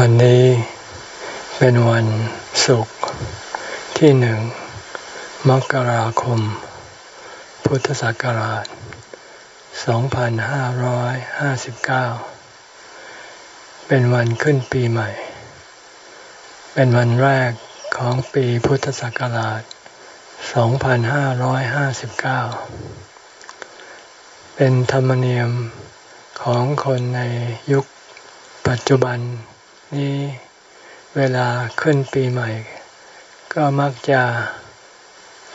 วันนี้เป็นวันศุกร์ที่หนึ่งมกราคม พุทธศักราช 2559 เป็นวันขึ้นปีใหม่ เป็นวันแรกของปีพุทธศักราช 2559 เป็นธรรมเนียมของคนในยุคปัจจุบัน นี้เวลาขึ้นปีใหม่ ก็มักจะ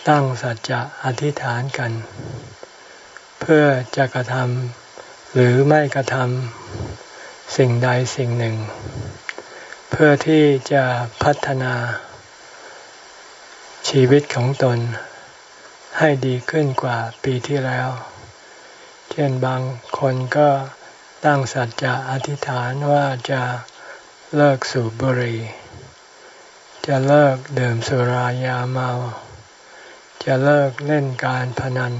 ตั้งสัจจะอธิษฐานกัน เพื่อจะกระทำหรือไม่กระทำสิ่งใดสิ่งหนึ่ง เพื่อที่จะพัฒนาชีวิตของตนให้ดีขึ้นกว่าปีที่แล้ว เช่นบางคนก็ตั้งสัจจะอธิษฐานว่าจะ เลิกสูบบุหรี่ จะเลิกดื่มสุรายาเมา จะเลิกเล่นการพนัน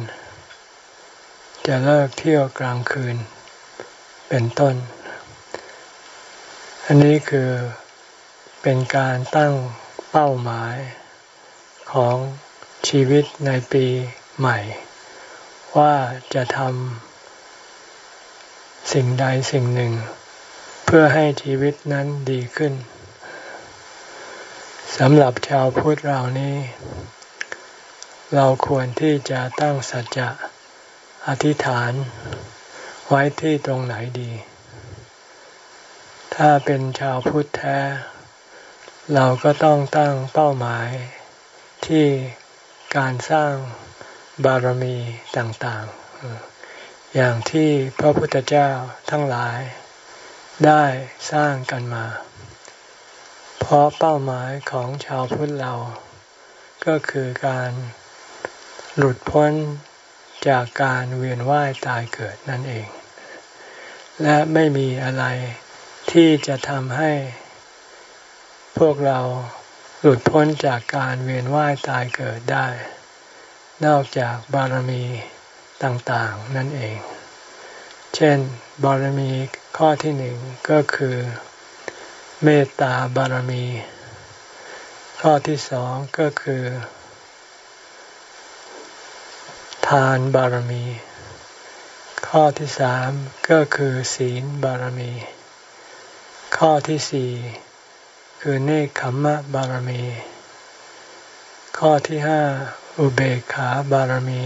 จะเลิกเที่ยวกลางคืน เป็นต้น อันนี้คือเป็นการตั้งเป้าหมายของชีวิตในปีใหม่ ว่าจะทำสิ่งใดสิ่งหนึ่ง พื่อให้ชีวิตนั้นดีขึ้นสำหรับชาวพุทธเรานี้ เราควรที่จะตั้งสัจจะอธิษฐาน ไว้ที่ตรงไหนดี ถ้าเป็นชาวพุทธแท้ เราก็ต้องตั้งเป้าหมายที่การสร้างบารมีต่างๆ อย่างที่พระพุทธเจ้าทั้งหลาย ได้สร้างกันมา เพราะเป้าหมายของชาวพุทธเรา ก็คือการหลุดพ้นจากการเวียนว่ายตายเกิดนั่นเอง และไม่มีอะไรที่จะทำให้ พวกเราหลุดพ้นจากการเวียนว่ายตายเกิดได้ นอกจากบารมีต่างๆนั่นเอง เช่น บารมี ข้อที่หนึ่งก็คือเมตตาบารมี ข้อที่สองก็คือ ทานบารมี ข้อที่สามก็คือศีลบารมี ข้อที่สี่คือเนคขมมะบารมี ข้อที่ห้าอุเบกขาบารมี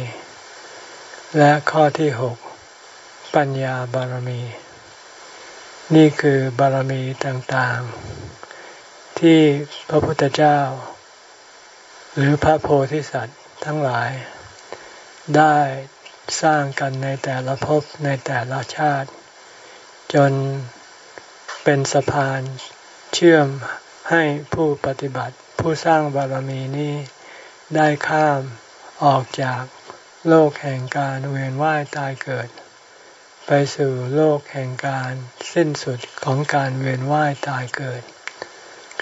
และข้อที่หกปัญญาบารมี นี่คือบารมีต่างๆ ที่พระพุทธเจ้า หรือพระโพธิสัตว์ทั้งหลาย ได้สร้างกันในแต่ละภพในแต่ละชาติ จนเป็นสะพานเชื่อมให้ผู้ปฏิบัติผู้สร้างบารมีนี้ได้ข้ามออกจากโลกแห่งการเวียนว่ายตายเกิด ไปสู่โลกแห่งการสิ้นสุดของการเวียนว่ายตายเกิด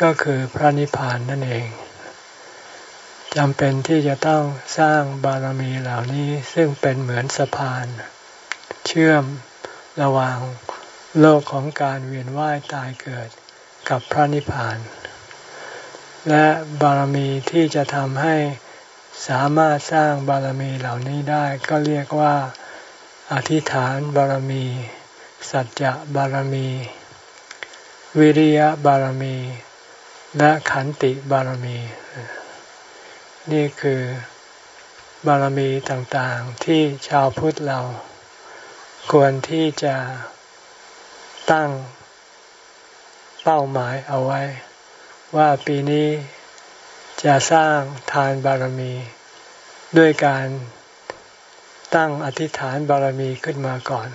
ก็คือพระนิพพานนั่นเองจำเป็นที่จะต้องสร้างบารมีเหล่านี้ซึ่งเป็นเหมือนสะพาน เชื่อมระหว่างโลกของการเวียนว่ายตายเกิดกับพระนิพพาน และบารมีที่จะทำให้สามารถสร้างบารมีเหล่านี้ได้ก็เรียกว่า อธิษฐานบารมี สัจจะบารมี วิริยะบารมี และขันติบารมี นี่คือบารมีต่างๆที่ชาวพุทธเรา ควรที่จะตั้งเป้าหมายเอาไว้ ว่าปีนี้จะสร้างทานบารมี ด้วยการ ตั้งอธิษฐานบารมีขึ้นมาก่อน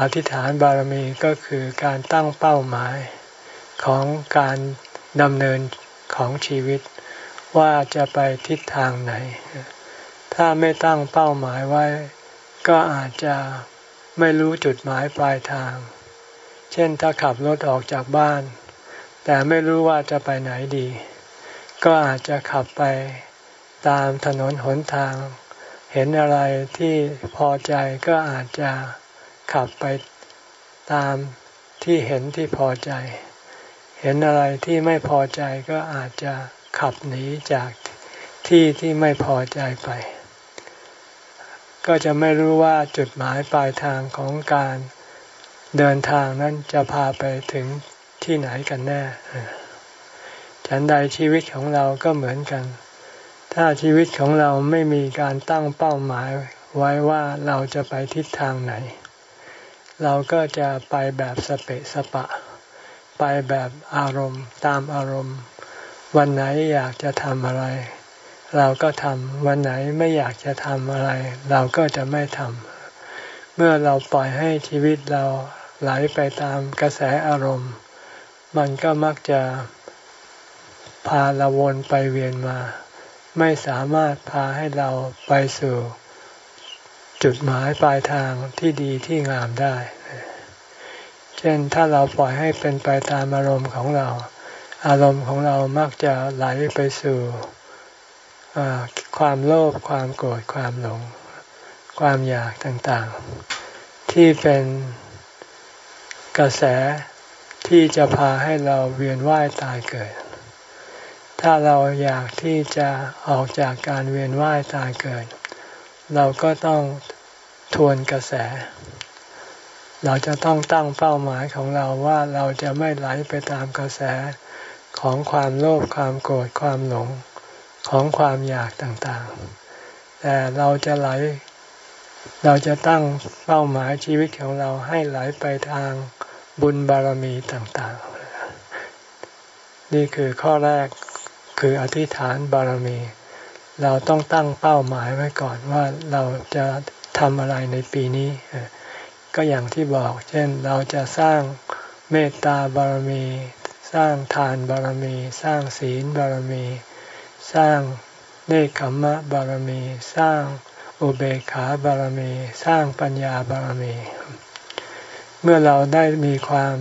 อธิษฐานบารมีก็คือการตั้งเป้าหมายของการดำเนินของชีวิต ว่าจะไปทิศทางไหน ถ้าไม่ตั้งเป้าหมายไว้ ก็อาจจะไม่รู้จุดหมายปลายทาง เช่นถ้าขับรถออกจากบ้าน แต่ไม่รู้ว่าจะไปไหนดี ก็อาจจะขับไปตามถนนหนทาง เห็นอะไรที่พอใจก็อาจจะขับไปตามที่เห็นที่พอใจ เห็นอะไรที่ไม่พอใจก็อาจจะขับหนีจากที่ที่ไม่พอใจไป ก็จะไม่รู้ว่าจุดหมายปลายทางของการเดินทางนั้นจะพาไปถึงที่ไหนกันแน่ ฉันใดชีวิตของเราก็เหมือนกัน ถ้าชีวิตของเราไม่มีการตั้งเป้าหมายไว้ว่าเราจะไปทิศทางไหน เราก็จะไปแบบสเปะสปะ ไปแบบอารมณ์ตามอารมณ์ วันไหนอยากจะทำอะไร เราก็ทำวันไหนไม่อยากจะทำอะไร เราก็จะไม่ทำเมื่อเราปล่อยให้ชีวิตเราไหลไปตามกระแสอารมณ์ มันก็มักจะพาเราวนไปเวียนมา ไม่สามารถพาให้เราไปสู่จุดหมายปลายทางที่ดีที่งามได้ เช่นถ้าเราปล่อยให้เป็นไปตามอารมณ์ของเรา อารมณ์ของเรามักจะไหลไปสู่ความโลภความโกรธความหลง ความอยากต่างๆ ที่เป็นกระแสที่จะพาให้เราเวียนว่ายตายเกิด ถ้าเราอยากที่จะออกจากการเวียนว่ายตายเกิด เราก็ต้องทวนกระแส เราจะต้องตั้งเป้าหมายของเราว่าเราจะไม่ไหลไปตามกระแสของความโลภความโกรธความหลงของความอยากต่างๆ แต่เราจะไหล เราจะตั้งเป้าหมายชีวิตของเราให้ไหลไปทางบุญบารมีต่างๆ นี่คือข้อแรก คืออธิษฐานบารมี เราต้องตั้งเป้าหมายไว้ก่อนว่าเราจะทำอะไรในปีนี้ ก็อย่างที่บอก เช่นเราจะสร้างเมตตาบารมี สร้างทานบารมี สร้างศีลบารมี สร้างเนคขมมะบารมี สร้างอุเบกขาบารมี สร้างปัญญาบารมี เมื่อเราได้มีความ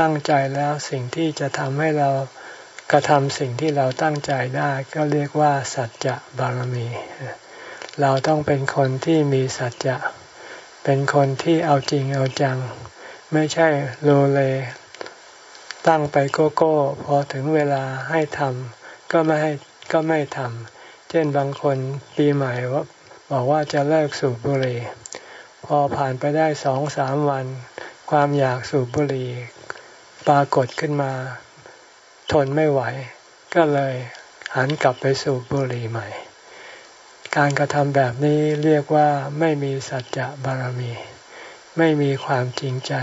ตั้งใจแล้วสิ่งที่จะทำให้เรา กระทำสิ่งที่เราตั้งใจได้ก็เรียกว่าสัจจะบารมี เราต้องเป็นคนที่มีสัจจะ เป็นคนที่เอาจริงเอาจัง ไม่ใช่โลเล ตั้งไปโกโก้ พอถึงเวลาให้ทำก็ไม่ให้ก็ไม่ทำ เช่นบางคนปีใหม่ว่าบอกว่าจะเลิกสูบบุหรี่ พอผ่านไปได้สองสามวัน ความอยากสูบบุหรี่ปรากฏขึ้นมา ทนไม่ไหว ก็เลยหันกลับไปสูบบุหรี่ใหม่ การกระทำแบบนี้เรียกว่าไม่มีสัจจะบารมี ไม่มีความจริงใจ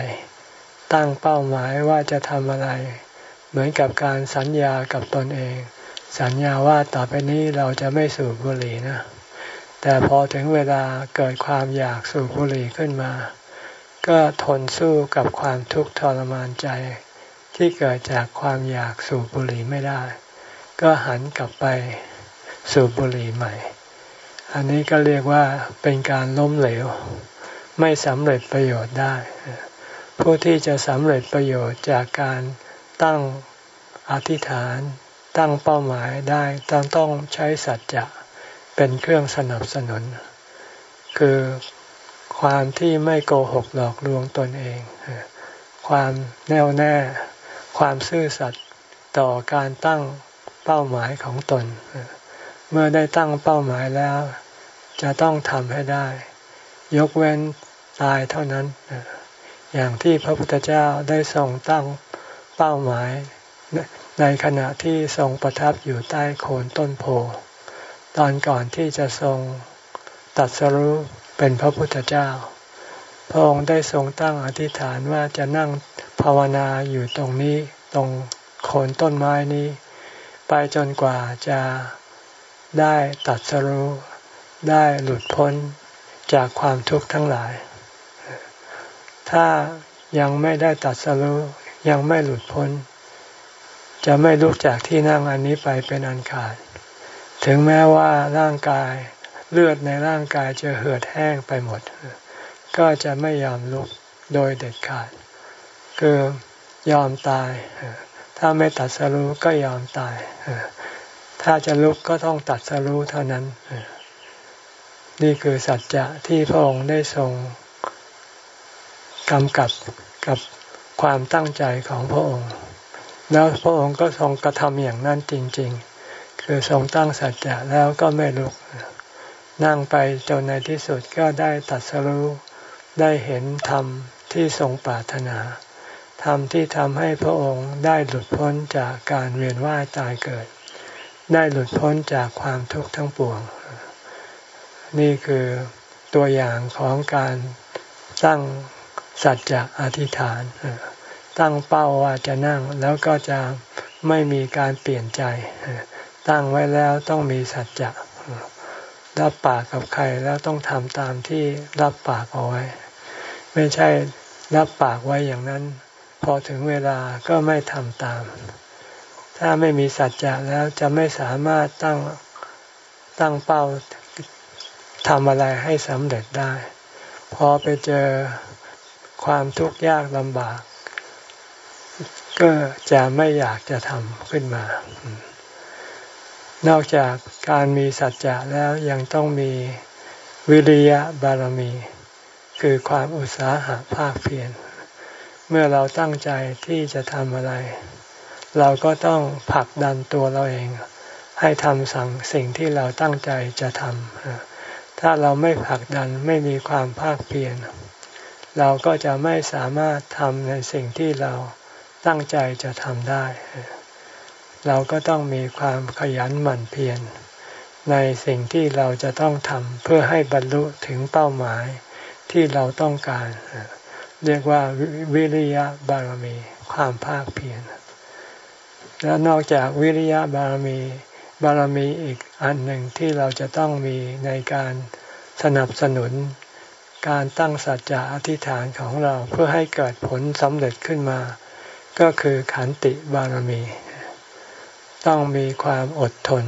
ตั้งเป้าหมายว่าจะทำอะไร เหมือนกับการสัญญากับตนเอง สัญญาว่าต่อไปนี้เราจะไม่สูบบุหรี่นะ แต่พอถึงเวลาเกิดความอยากสูบบุหรี่ขึ้นมา ก็ทนสู้กับความทุกข์ทรมานใจ ที่เกิดจากความอยากสูบบุหรี่ไม่ได้ ก็หันกลับไปสูบบุหรี่ใหม่ อันนี้ก็เรียกว่าเป็นการล้มเหลว ไม่สำเร็จประโยชน์ได้ ผู้ที่จะสำเร็จประโยชน์จากการตั้งอธิษฐาน ตั้งเป้าหมายได้ต้องต้องใช้สัจจะเป็นเครื่องสนับสนุน คือความที่ไม่โกหกหลอกลวงตนเอง ความแน่วแน่ ความซื่อสัตย์ต่อการตั้งเป้าหมายของตน เมื่อได้ตั้งเป้าหมายแล้ว จะต้องทำให้ได้ ยกเว้นตายเท่านั้น อย่างที่พระพุทธเจ้าได้ทรงตั้งเป้าหมายในขณะที่ทรงประทับอยู่ใต้โคนต้นโพตอนก่อนที่จะทรงตัดสรุปเป็นพระพุทธเจ้า พระองค์ได้ทรงตั้งอธิษฐานว่าจะนั่ง ภาวนาอยู่ตรงนี้ตรงโคนต้นไม้นี้ ไปจนกว่าจะได้ตัดสรู้ ได้หลุดพ้นจากความทุกข์ทั้งหลาย ถ้ายังไม่ได้ตัดสรู้ยังไม่หลุดพ้น จะไม่ลุกจากที่นั่งอันนี้ไปเป็นอันขาด ถึงแม้ว่าร่างกายเลือดในร่างกายจะเหือดแห้งไปหมด ก็จะไม่ยอมลุกโดยเด็ดขาด คือยอมตาย ถ้าไม่ตัดสรู้ก็ยอมตาย ถ้าจะลุกก็ต้องตัดสรู้เท่านั้น นี่คือสัจจะที่พระองค์ได้ทรงกำกับกับความตั้งใจของพระองค์ แล้วพระองค์ก็ทรงกระทำอย่างนั้นจริง ๆ คือทรงตั้งสัจจะแล้วก็ไม่ลุก นั่งไปจนในที่สุดก็ได้ตัดสรู้ได้เห็นธรรมที่ทรงปรารถนา ธรรมที่ทำให้พระองค์ได้หลุดพ้นจากการเวียนว่ายตายเกิด ได้หลุดพ้นจากความทุกข์ทั้งปวง นี่คือตัวอย่างของการตั้งสัจจะอธิษฐาน ตั้งเป้าว่าจะนั่งแล้วก็จะไม่มีการเปลี่ยนใจ ตั้งไว้แล้วต้องมีสัจจะรับปากกับใครแล้วต้องทำตามที่รับปากเอาไว้ ไม่ใช่รับปากไว้อย่างนั้น พอถึงเวลาก็ไม่ทำตาม ถ้าไม่มีสัจจะแล้วจะไม่สามารถตั้งตั้งเป้าทำอะไรให้สำเร็จได้ พอไปเจอความทุกข์ยากลำบาก ก็จะไม่อยากจะทำขึ้นมา นอกจากการมีสัจจะแล้วยังต้องมีวิริยะบารมี คือความอุตสาหะภาคเพียร เมื่อเราตั้งใจที่จะทำอะไร เราก็ต้องผลักดันตัวเราเอง ให้ทำสั่งสิ่งที่เราตั้งใจจะทำถ้าเราไม่ผลักดันไม่มีความภาคเพียรเราก็จะไม่สามารถทำในสิ่งที่เราตั้งใจจะทำได้ เราก็ต้องมีความขยันหมั่นเพียรในสิ่งที่เราจะต้องทำเพื่อให้บรรลุถึงเป้าหมายที่เราต้องการเเรียกว่าวิริยะบารมี ความภาคเพียรแล้วนอกจากวิริยะบารมี บารมีอีกอันหนึ่งที่เราจะต้องมีในการสนับสนุน การตั้งสัจจะอธิษฐานของเราเพื่อให้เกิดผลสำเร็จขึ้นมา ก็คือขันติบารมี ต้องมีความอดทน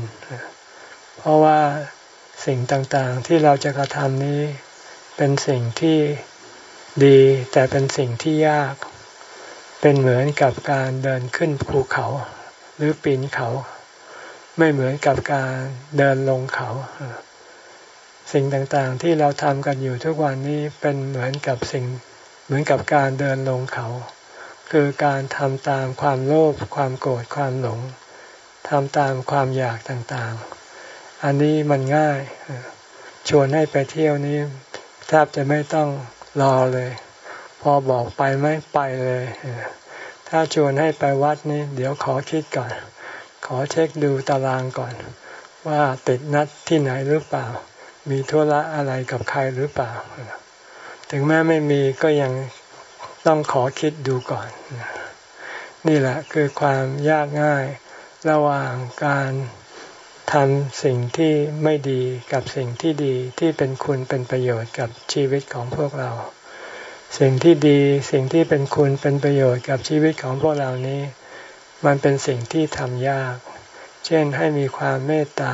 เพราะว่าสิ่งต่างๆที่เราจะกระทำนี้เป็นสิ่งที่ ดีแต่เป็นสิ่งที่ยาก เป็นเหมือนกับการเดินขึ้นภูเขา หรือปีนเขา ไม่เหมือนกับการเดินลงเขา สิ่งต่างๆที่เราทำกันอยู่ทุกวันนี้เป็นเหมือนกับสิ่ง เหมือนกับการเดินลงเขา คือการทำตามความโลภความโกรธความหลงทำตามความอยากต่างๆ อันนี้มันง่าย ชวนให้ไปเที่ยวนี้แทบจะไม่ต้อง รอเลย พอบอกไปไม่ไปเลย ถ้าชวนให้ไปวัดนี้เดี๋ยวขอคิดก่อน ขอเช็คดูตารางก่อน ว่าติดนัดที่ไหนหรือเปล่า มีธุระอะไรกับใครหรือเปล่า ถึงแม้ไม่มีก็ยังต้องขอคิดดูก่อน นี่แหละคือความยากง่ายระหว่างการ ทำสิ่งที่ไม่ดีกับสิ่งที่ดีที่เป็นคุณเป็นประโยชน์กับชีวิตของพวกเรา สิ่งที่ดีสิ่งที่เป็นคุณเป็นประโยชน์กับชีวิตของพวกเรานี้ มันเป็นสิ่งที่ทำยาก เช่นให้มีความเมตตา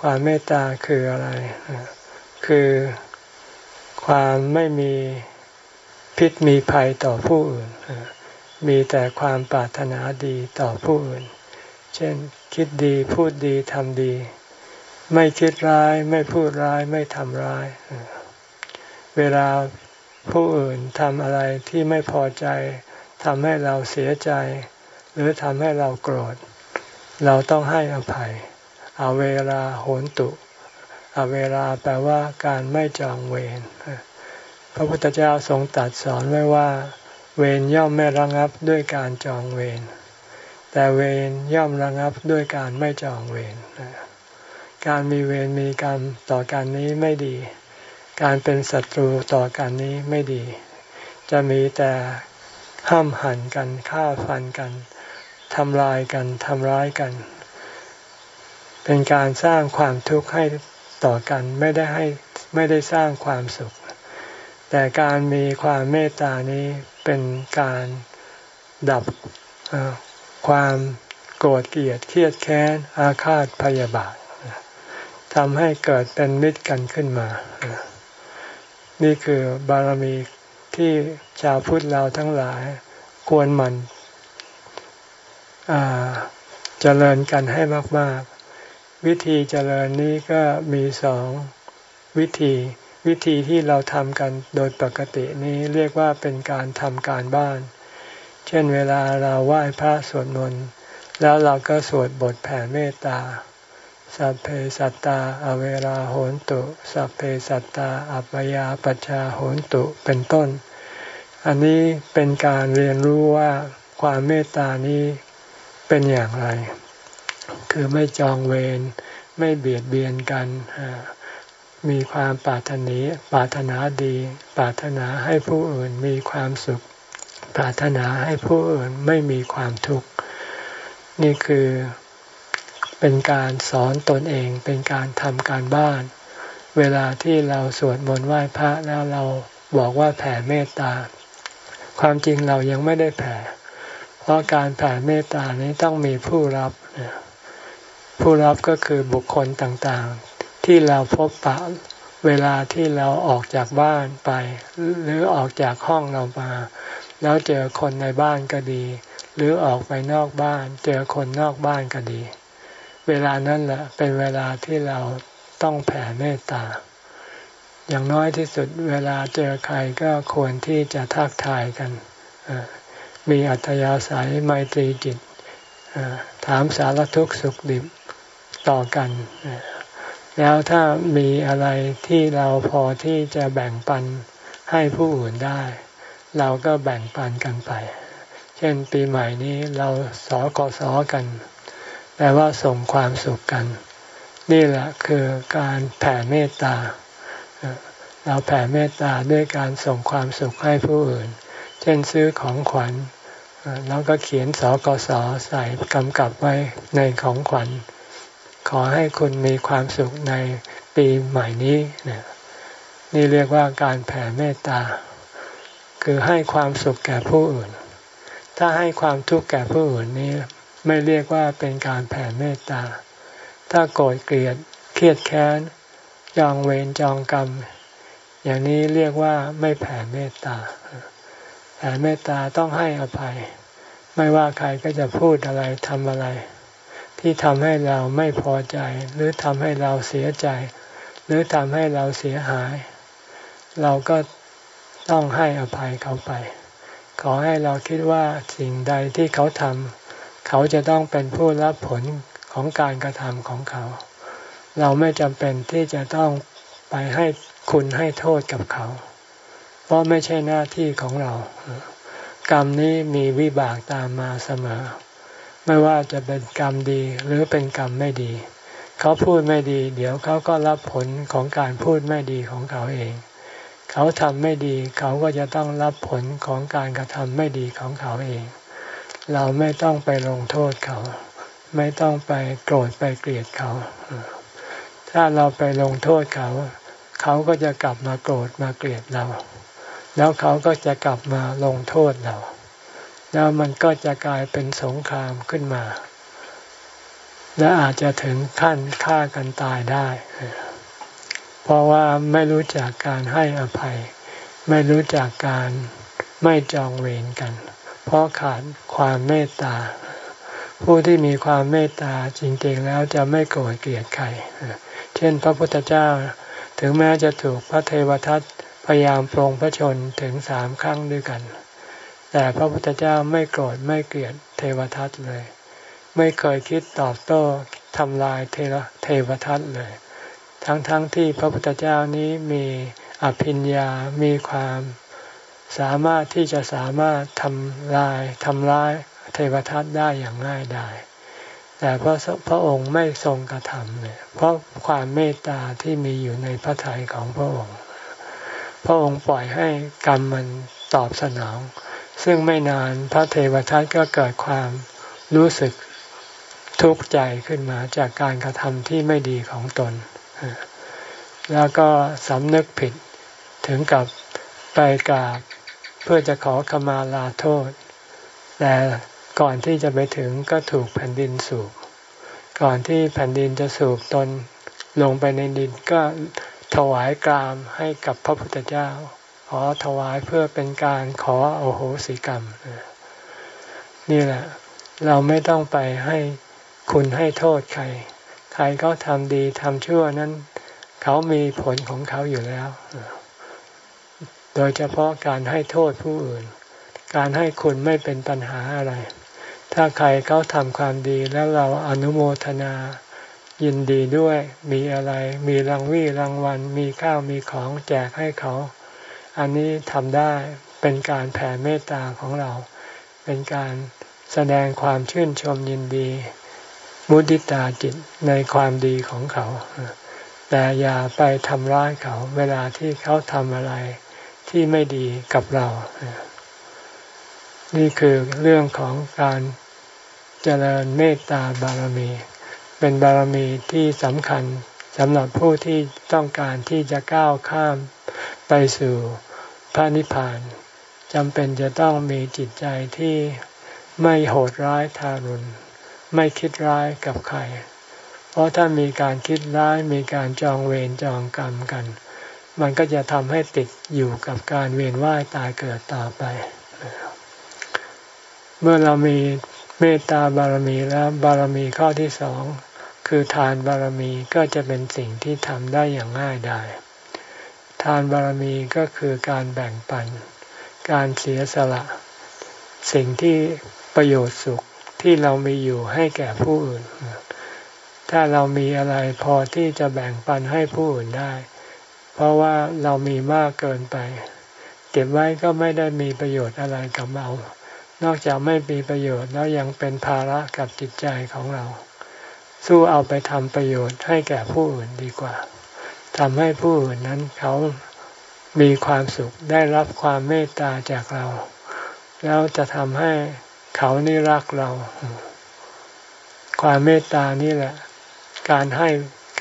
ความเมตตาคืออะไร คือความไม่มีพิษมีภัยต่อผู้อื่น มีแต่ความปรารถนาดีต่อผู้อื่น เช่น คิดดีพูดดีทำดี ไม่คิดร้ายไม่พูดร้ายไม่ทำร้าย เวลาผู้อื่นทำอะไรที่ไม่พอใจทำให้เราเสียใจ หรือทำให้เราโกรธ เราต้องให้อภัยอเวลาโหนตุอเวลาแปลว่าการไม่จองเวรพระพุทธเจ้าทรงตรัสสอนไว้ว่า เวรย่อมไม่ระงับด้วยการจองเวร แต่เวรย่อมระงับด้วยการไม่จองเวรการมีเวรมีกรรมต่อกันนี้ไม่ดี การเป็นศัตรูต่อกันนี้ไม่ดี จะมีแต่ห้ามหันกันฆ่าฟันกันทำลายกันทำร้ายกัน เป็นการสร้างความทุกข์ให้ต่อกันไม่ได้ให้ไม่ได้สร้างความสุข แต่การมีความเมตตานี้เป็นการดับ ความโกรธเกลียดเครียดแค้น อาฆาตพยาบาททำให้เกิดเป็นมิตรกันขึ้นมา นี่คือบารมีที่ชาวพุทธเราทั้งหลายควรมันเจริญกันให้มากวิธีเจริญนี้ก็มีสองวิธีวิธีที่เราทำกันโดยปกตินี้เรียกว่าเป็นการทำการบ้าน เช่นเวลาเราไหว้พระสวดมนต์แล้วเราก็สวดบทแผ่เมตตา สัพเพสัตตา อเวราโหนตุ สัพเพสัตตา อัปยาปชาโหนตุ เป็นต้น อันนี้เป็นการเรียนรู้ว่าความเมตตานี้เป็นอย่างไร คือไม่จองเวร ไม่เบียดเบียนกัน มีความปรารถนีปรารถนาดี ปรารถนาให้ผู้อื่นมีความสุข ปรารถนาให้ผู้อื่นไม่มีความทุกข์ นี่คือเป็นการสอนตนเองเป็นการทำการบ้าน เวลาที่เราสวดมนต์ไหว้พระแล้วเราบอกว่าแผ่เมตตา ความจริงเรายังไม่ได้แผ่ เพราะการแผ่เมตตานี้ต้องมีผู้รับ ผู้รับก็คือบุคคลต่างๆ ที่เราพบปะเวลาที่เราออกจากบ้านไป หรือออกจากห้องเรามา แล้วเจอคนในบ้านก็ดี หรือออกไปนอกบ้าน เจอคนนอกบ้านก็ดี เวลานั้นแหละเป็นเวลาที่เราต้องแผ่เมตตา อย่างน้อยที่สุดเวลาเจอใครก็ควรที่จะทักทายกัน มีอัธยาศัยไมตรีจิต ถามสารทุกข์สุขดิบต่อกัน แล้วถ้ามีอะไรที่เราพอที่จะแบ่งปันให้ผู้อื่นได้ เราก็แบ่งปันกันไป เช่นปีใหม่นี้เราสอกอสอกัน แปลว่าส่งความสุขกัน นี่แหละคือการแผ่เมตตา เราแผ่เมตตาด้วยการส่งความสุขให้ผู้อื่น เช่นซื้อของขวัญแล้วก็เขียนสกสใส่กำกับไว้ในของขวัญ ขอให้คุณมีความสุขในปีใหม่นี้ นี่เรียกว่าการแผ่เมตตา คือให้ความสุขแก่ผู้อื่น ถ้าให้ความทุกข์แก่ผู้อื่นนี้ไม่เรียกว่าเป็นการแผ่เมตตา ถ้าโกรธเกลียด เครียดแค้น จองเวรจองกรรม อย่างนี้เรียกว่าไม่แผ่เมตตา แผ่เมตตาต้องให้อภัย ไม่ว่าใครก็จะพูดอะไรทำอะไร ที่ทำให้เราไม่พอใจ หรือทำให้เราเสียใจ หรือทำให้เราเสียหาย เราก็ ต้องให้อภัยเขาไป ขอให้เราคิดว่าสิ่งใดที่เขาทำเขาจะต้องเป็นผู้รับผลของการกระทำของเขา เราไม่จำเป็นที่จะต้องไปให้คุณให้โทษกับเขา เพราะไม่ใช่หน้าที่ของเรา กรรมนี้มีวิบากตามมาเสมอ ไม่ว่าจะเป็นกรรมดีหรือเป็นกรรมไม่ดี เขาพูดไม่ดี เดี๋ยวเขาก็รับผลของการพูดไม่ดีของเขาเอง เขาทำไม่ดีเขาก็จะต้องรับผลของการกระทำไม่ดีของเขาเอง เราไม่ต้องไปลงโทษเขา ไม่ต้องไปโกรธไปเกลียดเขา ถ้าเราไปลงโทษเขา เขาก็จะกลับมาโกรธมาเกลียดเรา แล้วเขาก็จะกลับมาลงโทษเรา แล้วมันก็จะกลายเป็นสงครามขึ้นมา และอาจจะถึงขั้นฆ่ากันตายได้ เพราะว่าไม่รู้จักการให้อภัย ไม่รู้จักการไม่จองเวรกัน เพราะขาดความเมตตา ผู้ที่มีความเมตตาจริงๆแล้วจะไม่โกรธเกลียดใคร เช่นพระพุทธเจ้า ถึงแม้จะถูกพระเทวทัตพยายามปรงพระชนถึงสามครั้งด้วยกัน แต่พระพุทธเจ้าไม่โกรธไม่เกลียดเทวทัตเลย ไม่เคยคิดตอบโต้ทำลายเทเทวทัตเลย ทั้งๆทที่พระพุทธเจ้านี้มีอภิญญา มีความสามารถที่จะสามารถทำลายทำร้ายเทวทัตได้อย่างง่ายดายแต่พระพระองค์ไม่ทรงกระทำเลยเพราะความเมตตาที่มีอยู่ในพระทัยของพระองค์ พระองค์ปล่อยให้กรรมมันตอบสนอง ซึ่งไม่นานพระเทวทัตก็เกิดความรู้สึกทุกข์ใจขึ้นมาจากการกระทำที่ไม่ดีของตน แล้วก็สำนึกผิดถึงกับไปกราบเพื่อจะขอขมาลาโทษ แต่ก่อนที่จะไปถึงก็ถูกแผ่นดินสูบก่อนที่แผ่นดินจะสูบตนลงไปในดินก็ถวายกรามให้กับพระพุทธเจ้า ขอถวายเพื่อเป็นการขอโอโหสิกรรม นี่แหละ เราไม่ต้องไปให้คุณให้โทษใคร ใครเขาทำดีทำชั่วนั้น เขามีผลของเขาอยู่แล้ว โดยเฉพาะการให้โทษผู้อื่น การให้คุณไม่เป็นปัญหาอะไร ถ้าใครเขาทำความดีแล้วเราอนุโมทนายินดีด้วยมีอะไร มีรางวี่รางวัล มีข้าวมีของแจกให้เขา อันนี้ทำได้เป็นการแผ่เมตตาของเรา เป็นการแสดงความชื่นชมยินดี มุติตาจิตในความดีของเขา แต่อย่าไปทำร้ายเขา เวลาที่เขาทำอะไรที่ไม่ดีกับเรา นี่คือเรื่องของการเจริญเมตตาบารมี เป็นบารมีที่สำคัญสำหรับผู้ที่ต้องการที่จะก้าวข้ามไปสู่พระนิพพานจำเป็นจะต้องมีจิตใจที่ไม่โหดร้ายทารุณ ไม่คิดร้ายกับใคร เพราะถ้ามีการคิดร้ายมีการจองเวรจองกรรมกัน มันก็จะทำให้ติดอยู่กับการเวียนว่ายตายเกิดต่อไป เมื่อเรามีเมตตาบารมีแล้วบารมีข้อที่สองคือทานบารมีก็จะเป็นสิ่งที่ทำได้อย่างง่ายดายทานบารมีก็คือการแบ่งปัน การเสียสละ สิ่งที่ประโยชน์สุข ที่เรามีอยู่ให้แก่ผู้อื่น ถ้าเรามีอะไรพอที่จะแบ่งปันให้ผู้อื่นได้ เพราะว่าเรามีมากเกินไป เก็บไว้ก็ไม่ได้มีประโยชน์อะไรกับเรา นอกจากไม่มีประโยชน์แล้วยังเป็นภาระกับจิตใจของเรา สู้เอาไปทำประโยชน์ให้แก่ผู้อื่นดีกว่าทำให้ผู้อื่นนั้นเขามีความสุขได้รับความเมตตาจากเรา แล้วจะทำให้ เขานี่รักเรา ความเมตตานี่แหละ การให้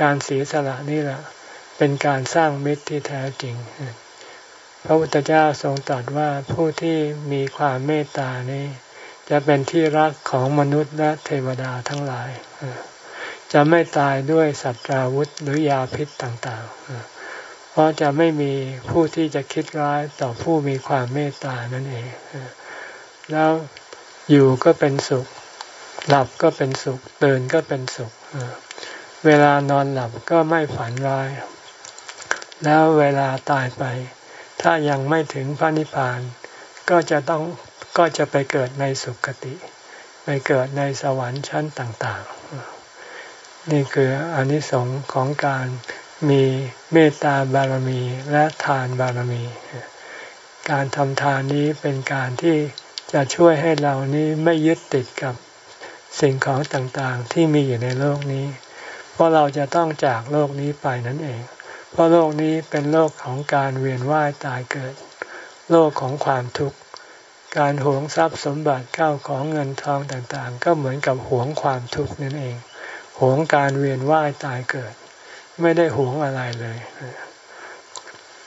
การเสียสละนี่แหละ เป็นการสร้างมิตรที่แท้จริง พระพุทธเจ้าทรงตรัสว่าผู้ที่มีความเมตตานี้ จะเป็นที่รักของมนุษย์และเทวดาทั้งหลาย จะไม่ตายด้วยสัตราวุธหรือยาพิษต่างๆ เพราะจะไม่มีผู้ที่จะคิดร้ายต่อผู้มีความเมตตานั่นเองแล้ว อยู่ก็เป็นสุข หลับก็เป็นสุขตื่นก็เป็นสุข เวลานอนหลับก็ไม่ฝันร้าย แล้วเวลาตายไป ถ้ายังไม่ถึงพระนิพพาน ก็จะต้องก็จะไปเกิดในสุคติ ไปเกิดในสวรรค์ชั้นต่าง ๆ นี่คืออนิสงส์ของการมีเมตตาบารมีและทานบารมี การทำทานนี้เป็นการที่ จะช่วยให้เรานี้ไม่ยึดติดกับสิ่งของต่างๆ ที่มีอยู่ในโลกนี้ เพราะเราจะต้องจากโลกนี้ไปนั่นเอง เพราะโลกนี้เป็นโลกของการเวียนว่ายตายเกิด โลกของความทุกข์ การหวงทรัพย์สมบัติเข้าของเงินทองต่างๆ ก็เหมือนกับหวงความทุกข์นั่นเอง หวงการเวียนว่ายตายเกิด ไม่ได้หวงอะไรเลย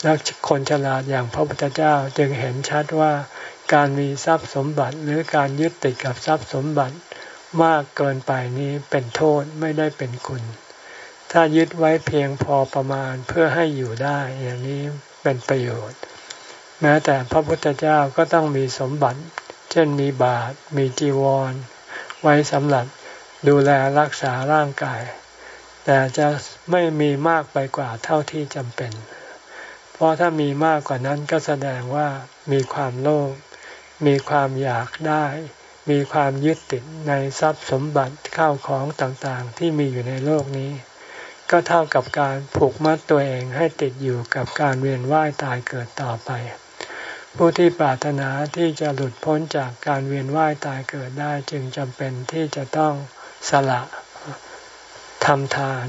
แล้วคนฉลาดอย่างพระพุทธเจ้าจึงเห็นชัดว่า การมีทรัพย์สมบัติหรือการยึดติดกับทรัพย์สมบัติมากเกินไปนี้เป็นโทษไม่ได้เป็นคุณ ถ้ายึดไว้เพียงพอประมาณเพื่อให้อยู่ได้อย่างนี้เป็นประโยชน์ แม้แต่พระพุทธเจ้าก็ต้องมีสมบัติ เช่นมีบาตรมีจีวร ไว้สำหรับดูแลรักษาร่างกาย แต่จะไม่มีมากไปกว่าเท่าที่จำเป็น เพราะถ้ามีมากกว่านั้นก็แสดงว่ามีความโลภ มีความอยากได้ มีความยึดติดในทรัพย์สมบัติข้าวของต่างๆ ที่มีอยู่ในโลกนี้ ก็เท่ากับการผูกมัดตัวเองให้ติดอยู่กับการเวียนว่ายตายเกิดต่อไป ผู้ที่ปรารถนาที่จะหลุดพ้นจากการเวียนว่ายตายเกิดได้จึงจำเป็นที่จะต้องสละทำทาน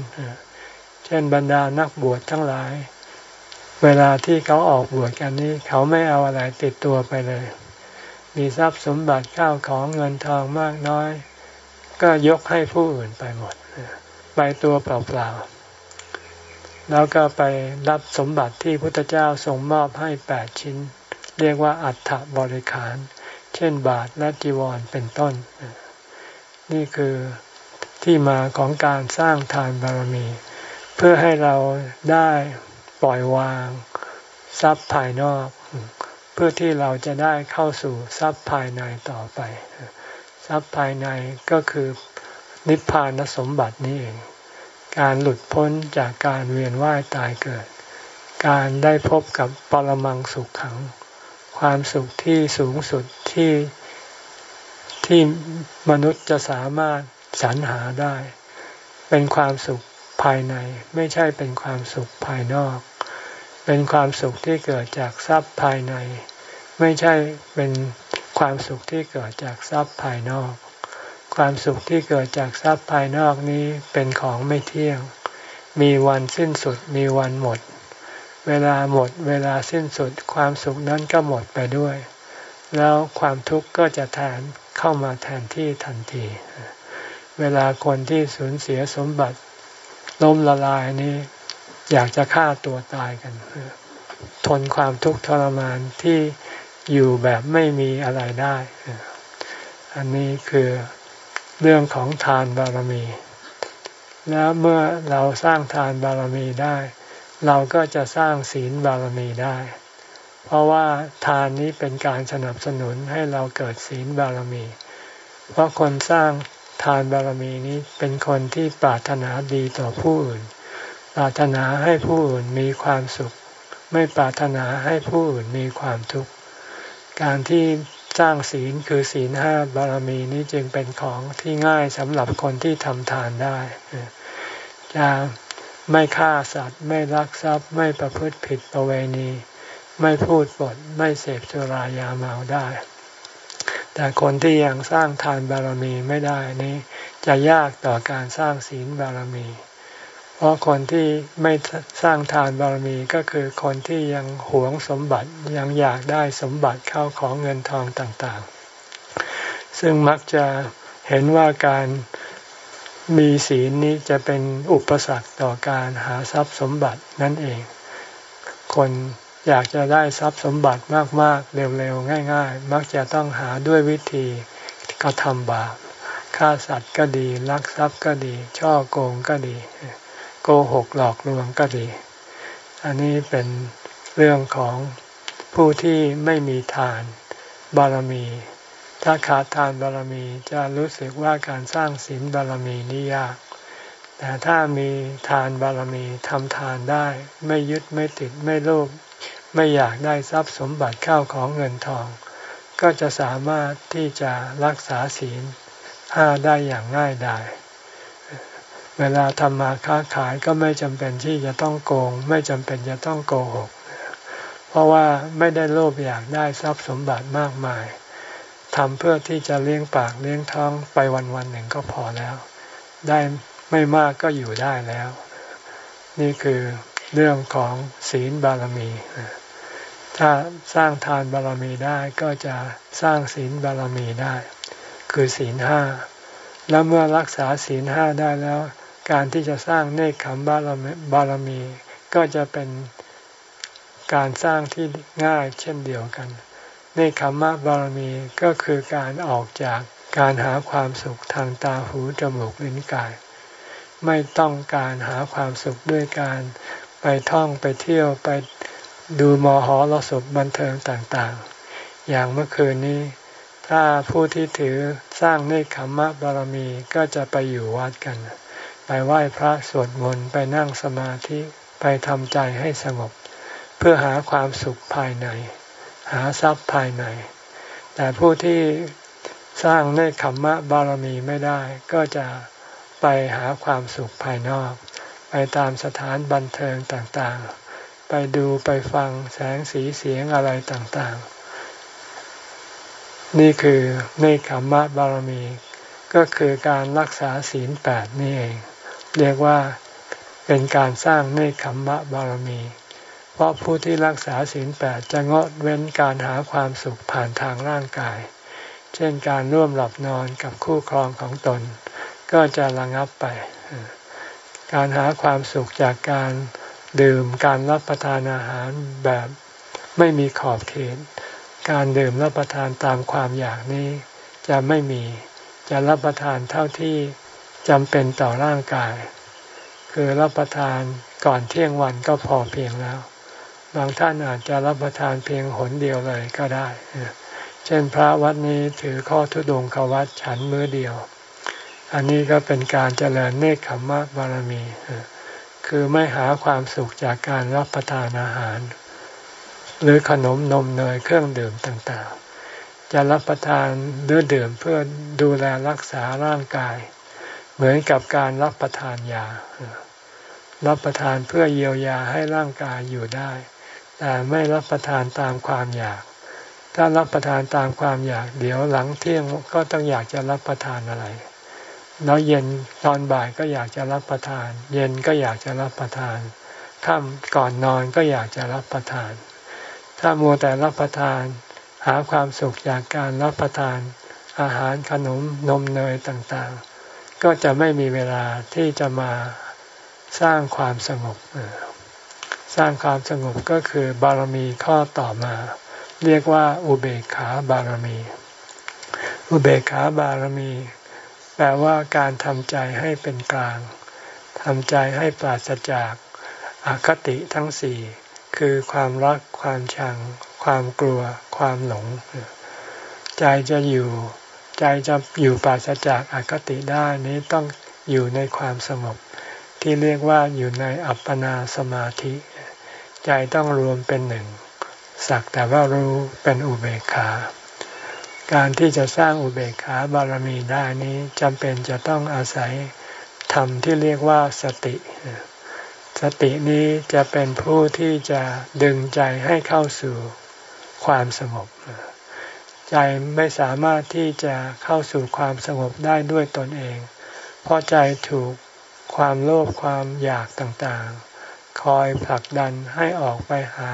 เช่นบรรดานักบวชทั้งหลาย เวลาที่เขาออกบวชกันนี้ เขาไม่เอาอะไรติดตัวไปเลย มีทรัพย์สมบัติข้าวของเงินทองมากน้อย ก็ยกให้ผู้อื่นไปหมด ไปตัวเปล่าๆแล้วก็ไปรับสมบัติที่พุทธเจ้าทรงมอบให้แปดชิ้น เรียกว่าอัฐบริขาร เช่นบาทและจีวรเป็นต้น นี่คือที่มาของการสร้างทานบารมี เพื่อให้เราได้ปล่อยวาง ทรัพย์ภายนอก พื่อที่เราจะได้เข้าสู่ทรัพย์ภายในต่อไป ทรัพย์ภายในก็คือนิพพานสมบัตินี่เอง การหลุดพ้นจากการเวียนว่ายตายเกิด การได้พบกับปรมังสุขขัง ความสุขที่สูงสุดที่ที่มนุษย์จะสามารถสรรหาได้ เป็นความสุขภายในไม่ใช่เป็นความสุขภายนอก เป็นความสุขที่เกิดจากทรัพย์ภายใน ไม่ใช่เป็นความสุขที่เกิดจากทรัพย์ภายนอก ความสุขที่เกิดจากทรัพย์ภายนอกนี้เป็นของไม่เที่ยง มีวันสิ้นสุดมีวันหมด เวลาหมดเวลาสิ้นสุด ความสุขนั้นก็หมดไปด้วย แล้วความทุกข์ก็จะแทนเข้ามาแทนที่ทันที เวลาคนที่สูญเสียสมบัติล้มละลายนี้ อยากจะฆ่าตัวตายกัน ทนความทุกข์ทรมานที่อยู่แบบไม่มีอะไรได้ อันนี้คือเรื่องของทานบารมี แล้วเมื่อเราสร้างทานบารมีได้ เราก็จะสร้างศีลบารมีได้ เพราะว่าทานนี้เป็นการสนับสนุนให้เราเกิดศีลบารมี เพราะคนสร้างทานบารมีนี้เป็นคนที่ปรารถนาดีต่อผู้อื่น ปรารถนาให้ผู้อื่นมีความสุข ไม่ปรารถนาให้ผู้อื่นมีความทุกข์ การที่สร้างศีลคือศีลห้าบารมีนี้จึงเป็นของที่ง่ายสำหรับคนที่ทำทานได้ จะไม่ฆ่าสัตว์ ไม่ลักทรัพย์ ไม่ประพฤติผิดประเวณี ไม่พูดปด ไม่เสพสุรายาเมาได้ แต่คนที่ยังสร้างทานบารมีไม่ได้นี้ จะยากต่อการสร้างศีลบารมี เพราะคนที่ไม่สร้างทานบารมีก็คือคนที่ยังหวงสมบัติยังอยากได้สมบัติเข้าของเงินทองต่างๆ ซึ่งมักจะเห็นว่าการมีศีลนี้จะเป็นอุปสรรคต่อการหาทรัพย์สมบัตินั่นเอง คนอยากจะได้ทรัพย์สมบัติมากๆ เร็วๆ ง่าย ๆ มักจะต้องหาด้วยวิธีกระทำบาปฆ่าสัตว์ก็ดีลักทรัพย์ก็ดี ช่อโกงก็ดี กหกหลอกลวงก็ดี อันนี้เป็นเรื่องของผู้ที่ไม่มีทานบารมี ถ้าขาดทานบารมีจะรู้สึกว่าการสร้างศีลบารมีนี่ยาก แต่ถ้ามีทานบารมีทำทานได้ไม่ยึดไม่ติดไม่โลภไม่อยากได้ทรัพย์สมบัติเข้าของเงินทอง ก็จะสามารถที่จะรักษาศีลห้าได้อย่างง่ายดาย เวลาทำมาค้าขายก็ไม่จำเป็นที่จะต้องโกง ไม่จำเป็นจะต้องโกหก เพราะว่าไม่ได้โลภอยากได้ทรัพย์สมบัติมากมายทำเพื่อที่จะเลี้ยงปากเลี้ยงท้องไปวันวันหนึ่งก็พอแล้ว ได้ไม่มากก็อยู่ได้แล้ว นี่คือเรื่องของศีลบารมี ถ้าสร้างทานบารมีได้ก็จะสร้างศีลบารมีได้ คือศีลห้า แล้วเมื่อรักษาศีลห้าได้แล้ว การที่จะสร้างเนคขมบารมีบารมี ก็จะเป็นการสร้างที่ง่ายเช่นเดียวกัน เนคขมบารมีก็คือการออกจากการหาความสุขทางตาหูจมูกลิ้นกาย ไม่ต้องการหาความสุขด้วยการไปท่องไปเที่ยวไปดูมอหรสพบันเทิงต่างๆ อย่างเมื่อคืนนี้ ถ้าผู้ที่ถือสร้างเนคขมบารมีก็จะไปอยู่วัดกัน ไปไหว้พระสวดมนต์ไปนั่งสมาธิไปทำใจให้สงบ เพื่อหาความสุขภายใน หาทรัพย์ภายใน แต่ผู้ที่สร้างเนคขมมะบารมีไม่ได้ ก็จะไปหาความสุขภายนอก ไปตามสถานบันเทิงต่างๆ ไปดูไปฟังแสงสีเสียงอะไรต่างๆ นี่คือเนคขมมะบารมีก็คือการรักษาศีลแปดนี่เอง เรียกว่าเป็นการสร้างเนคขมมะบารมี เพราะผู้ที่รักษาศีลแปดจะงดเว้นการหาความสุขผ่านทางร่างกาย เช่นการร่วมหลับนอนกับคู่ครองของตน ก็จะระงับไป การหาความสุขจากการดื่มการรับประทานอาหารแบบไม่มีขอบเขต การดื่มรับประทานตามความอยากนี้ จะไม่มี จะรับประทานเท่าที่ จำเป็นต่อร่างกาย คือรับประทานก่อนเที่ยงวันก็พอเพียงแล้ว บางท่านอาจจะรับประทานเพียงหนเดียวเลยก็ได้ เช่นพระวัดนี้ถือข้อทุดงขวัดฉันมื้อเดียว อันนี้ก็เป็นการเจริญเนคขมมะบารมี คือไม่หาความสุขจากการรับประทานอาหาร หรือขนมนมเนยเครื่องดื่มต่างๆ จะรับประทานเดื่อดื่มเพื่อดูแลรักษาร่างกาย เหมือนกับการรับประทานยา รับประทานเพื่อเยียวยาให้ร่างกายอยู่ได้ แต่ไม่รับประทานตามความอยาก ถ้ารับประทานตามความอยาก เดี๋ยวหลังเที่ยงก็ต้องอยากจะรับประทานอะไร แล้วเย็นตอนบ่ายก็อยากจะรับประทาน เย็นก็อยากจะรับประทานค่ำก่อนนอนก็อยากจะรับประทาน ถ้ามัวแต่รับประทาน หาความสุขจากการรับประทาน อาหารขนมนมเนยต่างๆ ก็จะไม่มีเวลาที่จะมาสร้างความสงบ สร้างความสงบก็คือบารมีข้อต่อมา เรียกว่าอุเบกขาบารมี อุเบกขาบารมี แปลว่าการทำใจให้เป็นกลางทำใจให้ปราศจากอคติทั้งสี่คือความรักความชัง ความกลัว ความหลง ใจจะอยู่ ใจจะอยู่ปราศจากอคติได้นี้ต้องอยู่ในความสงบ ที่เรียกว่าอยู่ในอัปปนาสมาธิ ใจต้องรวมเป็นหนึ่ง สักแต่ว่ารู้เป็นอุเบกขา การที่จะสร้างอุเบกขาบารมีได้นี้จำเป็นจะต้องอาศัยธรรมที่เรียกว่าสติ สตินี้จะเป็นผู้ที่จะดึงใจให้เข้าสู่ความสงบ ใจไม่สามารถที่จะเข้าสู่ความสงบได้ด้วยตนเอง เพราะใจถูกความโลภความอยากต่างๆ คอยผลักดันให้ออกไปหา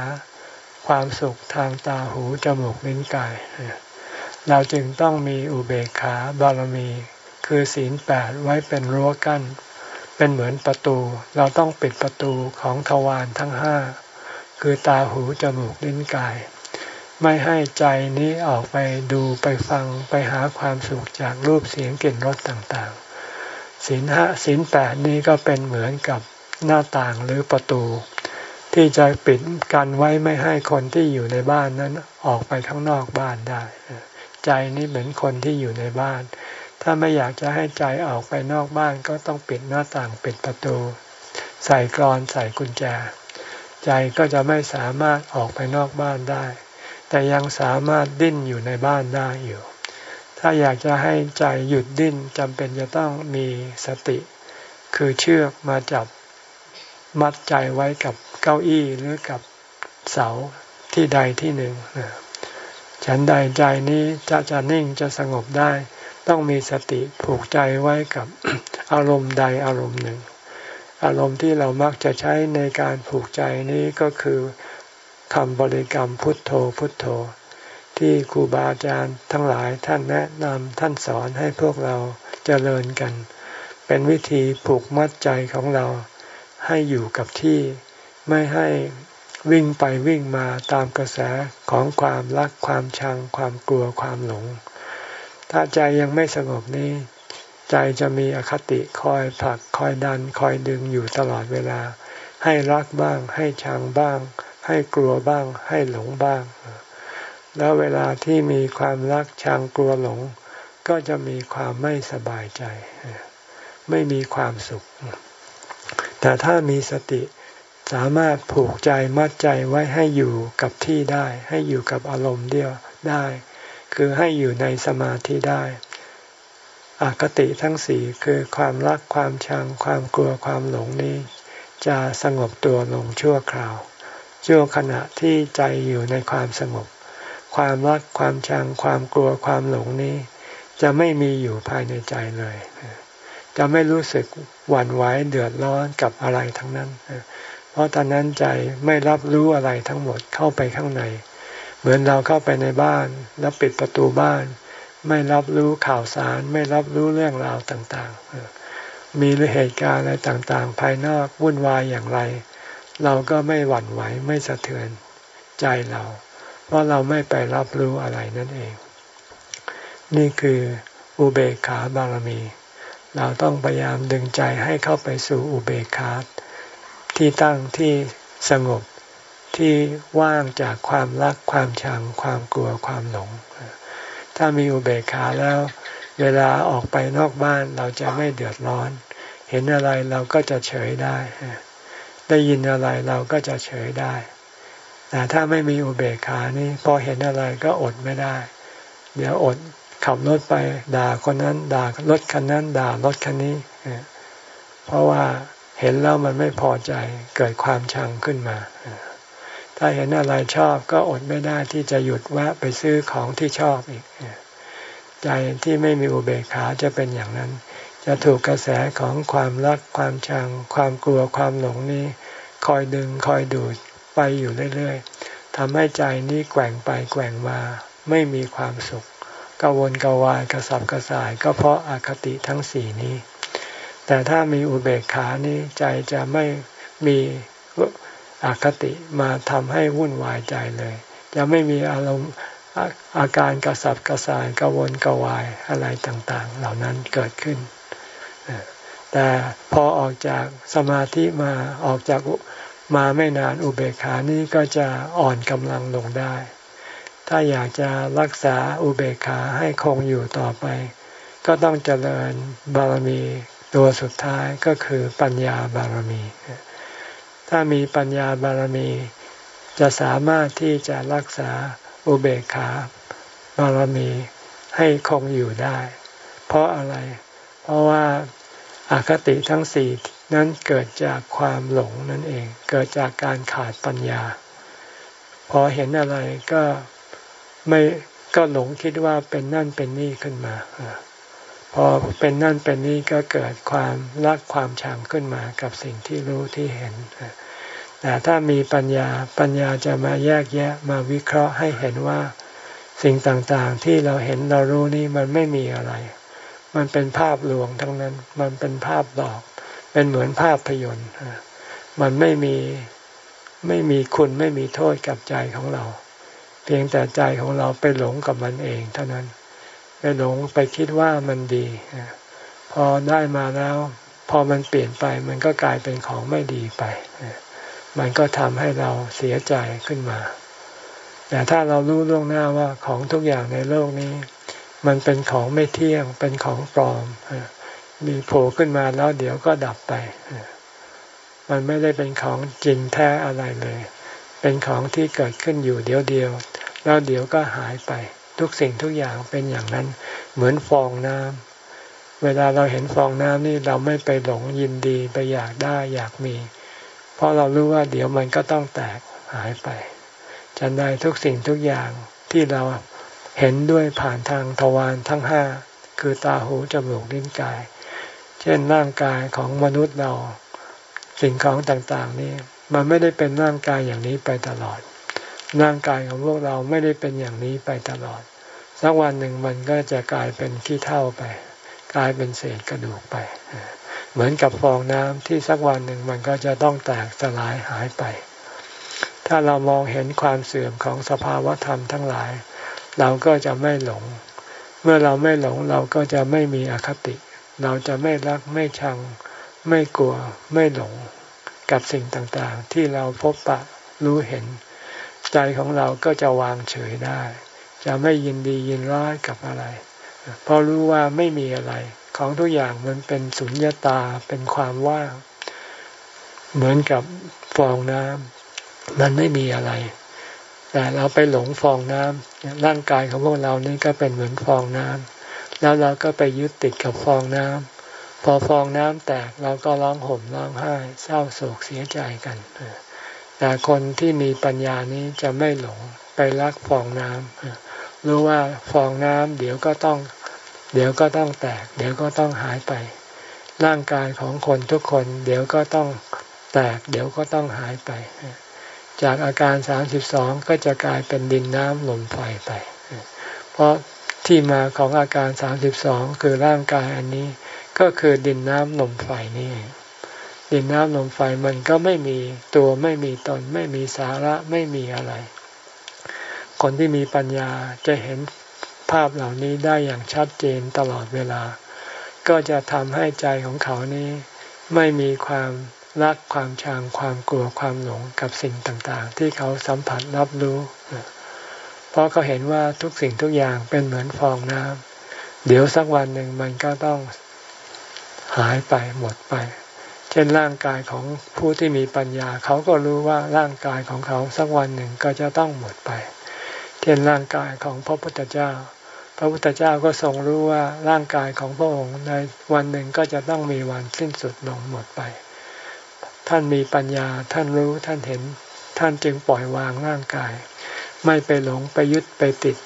ความสุขทางตาหูจมูกลิ้นกายเราจึงต้องมีอุเบกขาบารมี คือศีลแปดไว้เป็นรั้วกั้น เป็นเหมือนประตู เราต้องปิดประตูของทวารทั้งห้าคือตาหูจมูกลิ้นกาย ไม่ให้ใจนี้ออกไปดูไปฟังไปหาความสุขจากรูปเสียงกลิ่นรสต่างๆศีลห้าศีลแปดนี้ก็เป็นเหมือนกับหน้าต่างหรือประตู ที่จะปิดกันไว้ไม่ให้คนที่อยู่ในบ้านนั้นออกไปข้างนอกบ้านได้ ใจนี้เหมือนคนที่อยู่ในบ้าน ถ้าไม่อยากจะให้ใจออกไปนอกบ้านก็ต้องปิดหน้าต่างปิดประตู ใส่กรอนใส่กุญแจ ใจก็จะไม่สามารถออกไปนอกบ้านได้ แต่ยังสามารถดิ้นอยู่ในบ้านได้อยู่ ถ้าอยากจะให้ใจหยุดดิ้นจำเป็นจะต้องมีสติ คือเชือกมาจับมัดใจไว้กับเก้าอี้หรือกับเสาที่ใดที่หนึ่งฉันใดใจนี้จะจะนิ่งจะสงบได้ ต้องมีสติผูกใจไว้กับอารมณ์ใดอารมณ์หนึ่ง อารมณ์ที่เรามักจะใช้ในการผูกใจนี้ก็คือ คำบริกรรมพุทโธพุทโธ ที่ครูบาอาจารย์ทั้งหลายท่านแนะนำท่านสอนให้พวกเราเจริญกัน เป็นวิธีผูกมัดใจของเราให้อยู่กับที่ไม่ให้วิ่งไปวิ่งมาตามกระแสของความรักความชัง ความกลัวความหลง ถ้าใจยังไม่สงบนี้ ใจจะมีอคติคอยผลักคอยดันคอยดึงอยู่ตลอดเวลา ให้รักบ้าง ให้ชังบ้าง ให้กลัวบ้าง ให้หลงบ้าง แล้วเวลาที่มีความรักชังกลัวหลง ก็จะมีความไม่สบายใจ ไม่มีความสุข แต่ถ้ามีสติสามารถผูกใจมัดใจไว้ให้อยู่กับที่ได้ ให้อยู่กับอารมณ์เดียวได้ คือให้อยู่ในสมาธิได้อคติทั้งสี่คือความรักความชังความกลัวความหลงนี้ จะสงบตัวลงชั่วคราว ชั่วขณะที่ใจอยู่ในความสงบ ความรักความชังความกลัวความหลงนี้ จะไม่มีอยู่ภายในใจเลย จะไม่รู้สึกหวั่นไหวเดือดร้อนกับอะไรทั้งนั้น เพราะตอนนั้นใจไม่รับรู้อะไรทั้งหมดเข้าไปข้างใน เหมือนเราเข้าไปในบ้านแล้วปิดประตูบ้าน ไม่รับรู้ข่าวสาร ไม่รับรู้เรื่องราวต่างๆมีเหตุการณ์อะไรต่างๆ ภายนอกวุ่นวายอย่างไร เราก็ไม่หวั่นไหวไม่สะเทือนใจเรา เพราะเราไม่ไปรับรู้อะไรนั่นเอง นี่คืออุเบกขาบารมี เราต้องพยายามดึงใจให้เข้าไปสู่อุเบกขาที่ตั้งที่สงบที่ว่างจากความรักความชังความกลัวความหลง ถ้ามีอุเบกขาแล้ว เวลาออกไปนอกบ้านเราจะไม่เดือดร้อน เห็นอะไรเราก็จะเฉยได้ ได้ยินอะไรเราก็จะเฉยได้ แต่ถ้าไม่มีอุเบกขานี่พอเห็นอะไรก็อดไม่ได้ เดี๋ยวอดขับรถไปด่าคนนั้น ด่ารถคันนั้น ด่ารถคันนี้เพราะว่าเห็นแล้วมันไม่พอใจเกิดความชังขึ้นมา ถ้าเห็นอะไรชอบก็อดไม่ได้ที่จะหยุดแวะไปซื้อของที่ชอบอีก ใจที่ไม่มีอุเบกขาจะเป็นอย่างนั้น จะถูกกระแสของความรักความชัง ความกลัวความหลงนี้ คอยดึงคอยดูดไปอยู่เรื่อยๆทำให้ใจนี้แกว่งไปแกว่งมาไม่มีความสุขกวนกวายกระสับกระส่ายก็เพราะอาคติทั้งสี่นี้ แต่ถ้ามีอุเบกขานี้ใจจะไม่มีอคติมาทำให้วุ่นวายใจเลย จะไม่มีอารมณ์อาการกระสับกระส่ายกระวนกระวายอะไรต่างๆ เหล่านั้นเกิดขึ้น แต่พอออกจากสมาธิมาออกจากมาไม่นานอุเบกขานี้ก็จะอ่อนกำลังลงได้ ถ้าอยากจะรักษาอุเบกขาให้คงอยู่ต่อไป ก็ต้องเจริญบารมีตัวสุดท้ายก็คือปัญญาบารมี ถ้ามีปัญญาบารมี จะสามารถที่จะรักษาอุเบกขาบารมีให้คงอยู่ได้ เพราะอะไร เพราะว่า อคติทั้งสี่นั้นเกิดจากความหลงนั่นเอง เกิดจากการขาดปัญญา พอเห็นอะไรก็ไม่ก็หลงคิดว่าเป็นนั่นเป็นนี่ขึ้นมาพอเป็นนั่นเป็นนี่ก็เกิดความรักความชังขึ้นมากับสิ่งที่รู้ที่เห็นแต่ถ้ามีปัญญาปัญญาจะมาแยกแยะมาวิเคราะห์ให้เห็นว่า สิ่งต่างๆที่เราเห็นเรารู้นี่มันไม่มีอะไร มันเป็นภาพลวงทั้งนั้น มันเป็นภาพหลอก เป็นเหมือนภาพยนตร์มันไม่มีไม่มีคุณไม่มีโทษกับใจของเรา เพียงแต่ใจของเราไปหลงกับมันเองเท่านั้น ไปหลงไปคิดว่ามันดีพอได้มาแล้ว พอมันเปลี่ยนไป มันก็กลายเป็นของไม่ดีไปมันก็ทำให้เราเสียใจขึ้นมา แต่ถ้าเรารู้ล่วงหน้าว่าของทุกอย่างในโลกนี้ มันเป็นของไม่เที่ยงเป็นของปลอมมีโผล่ขึ้นมาแล้วเดี๋ยวก็ดับไป มันไม่ได้เป็นของจริงแท้อะไรเลย เป็นของที่เกิดขึ้นอยู่เดียวเดียว แล้วเดี๋ยวก็หายไป ทุกสิ่งทุกอย่างเป็นอย่างนั้น เหมือนฟองน้ำเวลาเราเห็นฟองน้ำนี่เราไม่ไปหลงยินดีไปอยากได้อยากมี เพราะเรารู้ว่าเดี๋ยวมันก็ต้องแตกหายไปจันใดทุกสิ่งทุกอย่างที่เรา เห็นด้วยผ่านทางทวารทั้งห้าคือตาหูจมูกลิ้นกาย เช่นร่างกายของมนุษย์เราสิ่งของต่างๆนี่มันไม่ได้เป็นร่างกายอย่างนี้ไปตลอด ร่างกายของพวกเราไม่ได้เป็นอย่างนี้ไปตลอด สักวันหนึ่งมันก็จะกลายเป็นขี้เท่าไป กลายเป็นเศษกระดูกไป เหมือนกับฟองน้ำที่สักวันหนึ่งมันก็จะต้องแตกสลายหายไป ถ้าเรามองเห็นความเสื่อมของสภาวธรรมทั้งหลาย เราก็จะไม่หลง เมื่อเราไม่หลงเราก็จะไม่มีอคติ เราจะไม่รักไม่ชัง ไม่กลัวไม่หลง กับสิ่งต่างๆ ที่เราพบปะรู้เห็น ใจของเราก็จะวางเฉยได้ จะไม่ยินดียินร้ายกับอะไร เพราะรู้ว่าไม่มีอะไร ของทุกอย่างมันเป็นสุญญตาเป็นความว่าง เหมือนกับฟองน้ำมันไม่มีอะไร แต่เราไปหลงฟองน้ำร่างกายของพวกเรานี่ก็เป็นเหมือนฟองน้ำแล้วเราก็ไปยึดติดกับฟองน้ำพอฟองน้ำแตกเราก็ร้องห่มร้องไห้ เศร้าโศกเสียใจกันแต่คนที่มีปัญญานี้จะไม่หลงไปรักฟองน้ำรู้ว่าฟองน้ำเดี๋ยวก็ต้อง เดี๋ยวก็ต้องแตก เดี๋ยวก็ต้องหายไป ร่างกายของคนทุกคน เดี๋ยวก็ต้องแตก เดี๋ยวก็ต้องหายไป จากอาการสามสิบสองก็จะกลายเป็นดินน้ำลมไฟไป เพราะที่มาของอาการสามสิบสองคือร่างกายอันนี้ก็คือดินน้ำลมไฟนี่ดินน้ำลมไฟมันก็ไม่มีตัวไม่มีตน ไม่มีสาระไม่มีอะไร คนที่มีปัญญาจะเห็นภาพเหล่านี้ได้อย่างชัดเจนตลอดเวลา ก็จะทำให้ใจของเขานี้ไม่มีความ รักความชังความกลัวความหลงกับสิ่งต่างๆ ที่เขาสัมผัสรับรู้ เพราะเขาเห็นว่าทุกสิ่งทุกอย่างเป็นเหมือนฟองน้ำเดี๋ยวสักวันหนึ่งมันก็ต้องหายไปหมดไป เช่นร่างกายของผู้ที่มีปัญญา เขาก็รู้ว่าร่างกายของเขาสักวันหนึ่งก็จะต้องหมดไป เช่นร่างกายของพระพุทธเจ้า พระพุทธเจ้าก็ทรงรู้ว่าร่างกายของพระองค์ในวันหนึ่งก็จะต้องมีวันสิ้นสุดลงหมดไป ท่านมีปัญญา ท่านรู้ท่านเห็น ท่านจึงปล่อยวางร่างกาย ไม่ไปหลงไปยึดไปติด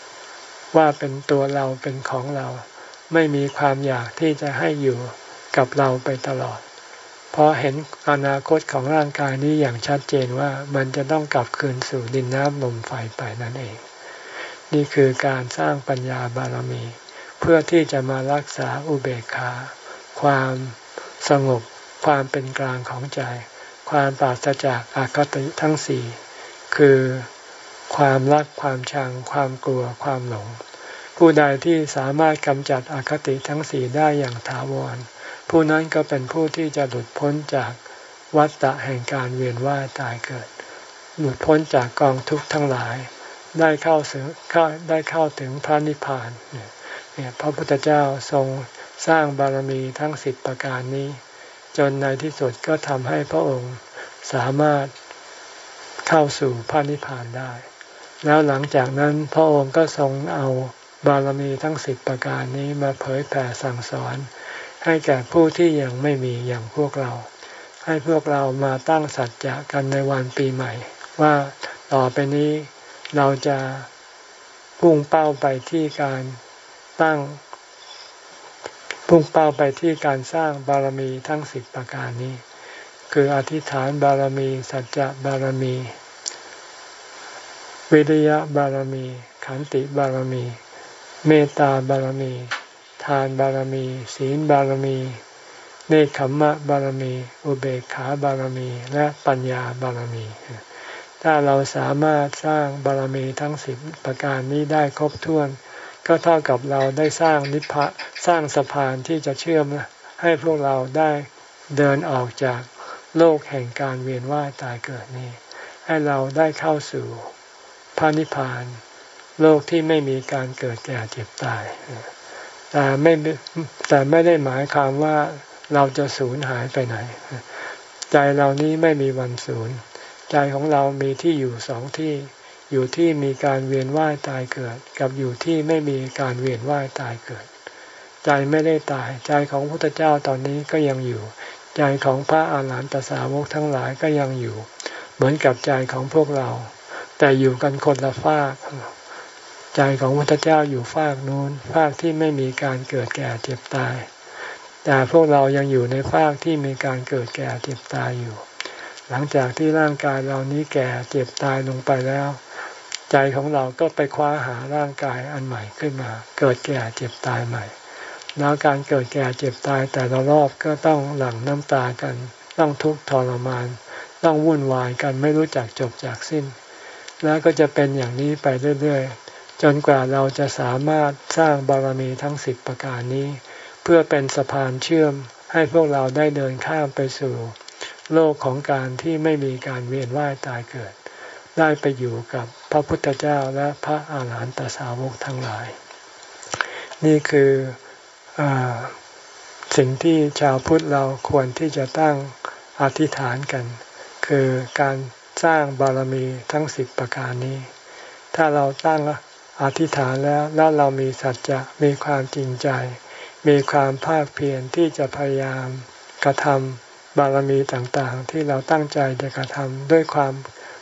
ว่าเป็นตัวเราเป็นของเรา ไม่มีความอยากที่จะให้อยู่กับเราไปตลอด เพราะเห็นอนาคตของร่างกายนี้อย่างชัดเจนว่ามันจะต้องกลับคืนสู่ดินน้ำลมไฟไปนั่นเอง นี่คือการสร้างปัญญาบารมี เพื่อที่จะมารักษาอุเบกขา ความสงบ ความเป็นกลางของใจ ความปราศจากอาคติทั้งสี่คือความรักความชัง ความกลัวความหลง ผู้ใดที่สามารถกำจัดอคติทั้งสี่ได้อย่างถาวร ผู้นั้นก็เป็นผู้ที่จะหลุดพ้นจากวัฏฏะแห่งการเวียนว่ายตายเกิด หลุดพ้นจากกองทุกข์ทั้งหลาย ได้เข้าถึงได้เข้าถึงพระนิพพานเนี่ยพระพุทธเจ้าทรงสร้างบารมีทั้งสิบประการนี้ จนในที่สุดก็ทำให้พระองค์สามารถเข้าสู่พระนิพพานได้ แล้วหลังจากนั้นพระองค์ก็ทรงเอาบารมีทั้งสิบประการนี้มาเผยแผ่สั่งสอน ให้แก่ผู้ที่ยังไม่มีอย่างพวกเรา ให้พวกเรามาตั้งสัจจะกันในวันปีใหม่ ว่าต่อไปนี้เราจะพุ่งเป้าไปที่การตั้ง พุ่งเป้าไปที่การสร้างบารมีทั้งสิบประการนี้ คืออธิษฐานบารมี สัจจะบารมี วิริยะบารมี ขันติบารมี เมตตาบารมี ทานบารมี ศีลบารมี เนคขมมะบารมี อุเบกขาบารมี และปัญญาบารมี ถ้าเราสามารถสร้างบารมีทั้งสิบประการนี้ได้ครบถ้วน ก็เท่ากับเราได้สร้างนิพพะสร้างสะพานที่จะเชื่อมให้พวกเราได้เดินออกจากโลกแห่งการเวียนว่ายตายเกิดนี้ ให้เราได้เข้าสู่พระนิพพาน โลกที่ไม่มีการเกิดแก่เจ็บตาย แต่ไม่แต่ไม่ได้หมายความว่าเราจะสูญหายไปไหน ใจเรานี้ไม่มีวันสูญ ใจของเรามีที่อยู่สองที่ อยู่ที่มีการเวียนว่ายตายเกิด กับอยู่ที่ไม่มีการเวียนว่ายตายเกิด ใจไม่ได้ตาย ใจของพระพุทธเจ้าตอนนี้ก็ยังอยู่ ใจของพระอาหารหันตสาวกทั้งหลายก็ยังอยู่ เหมือนกับใจของพวกเรา แต่อยู่กันคนละฝากใจของพระเจ้าอยู่ฝากนู้นฝากที่ไม่มีการเกิดแก่เจ็บตาย แต่พวกเรายังอยู่ในฝากที่มีการเกิดแก่เจ็บตายอยู่ หลังจากที่ร่างกายเรานี้แก่เจ็บตายลงไปแล้ว ใจของเราก็ไปคว้าหาร่างกายอันใหม่ขึ้นมา เกิดแก่เจ็บตายใหม่ แล้วการเกิดแก่เจ็บตายแต่ละรอบก็ต้องหลั่งน้ำตากัน ต้องทุกข์ทรมาน ต้องวุ่นวายกันไม่รู้จักจบจากสิ้น แล้วก็จะเป็นอย่างนี้ไปเรื่อยๆ จนกว่าเราจะสามารถสร้างบารมีทั้งสิบประการนี้ เพื่อเป็นสะพานเชื่อมให้พวกเราได้เดินข้ามไปสู่ โลกของการที่ไม่มีการเวียนว่ายตายเกิด ได้ไปอยู่กับ พระพุทธเจ้าและพระอาหารหันตสาวกทั้งหลาย นี่คืออสิ่งที่ชาวพุทธเราควรที่จะตั้งอธิษฐานกัน คือการสร้างบารมีทั้งสิบประการนี้ ถ้าเราตั้งอธิษฐานแล้วแล้วเรามีสัจจะมีความจริงใจ มีความภาคเพียรที่จะพยายามกระทำบารมีต่างๆ ที่เราตั้งใจจะกระทำด้วยความ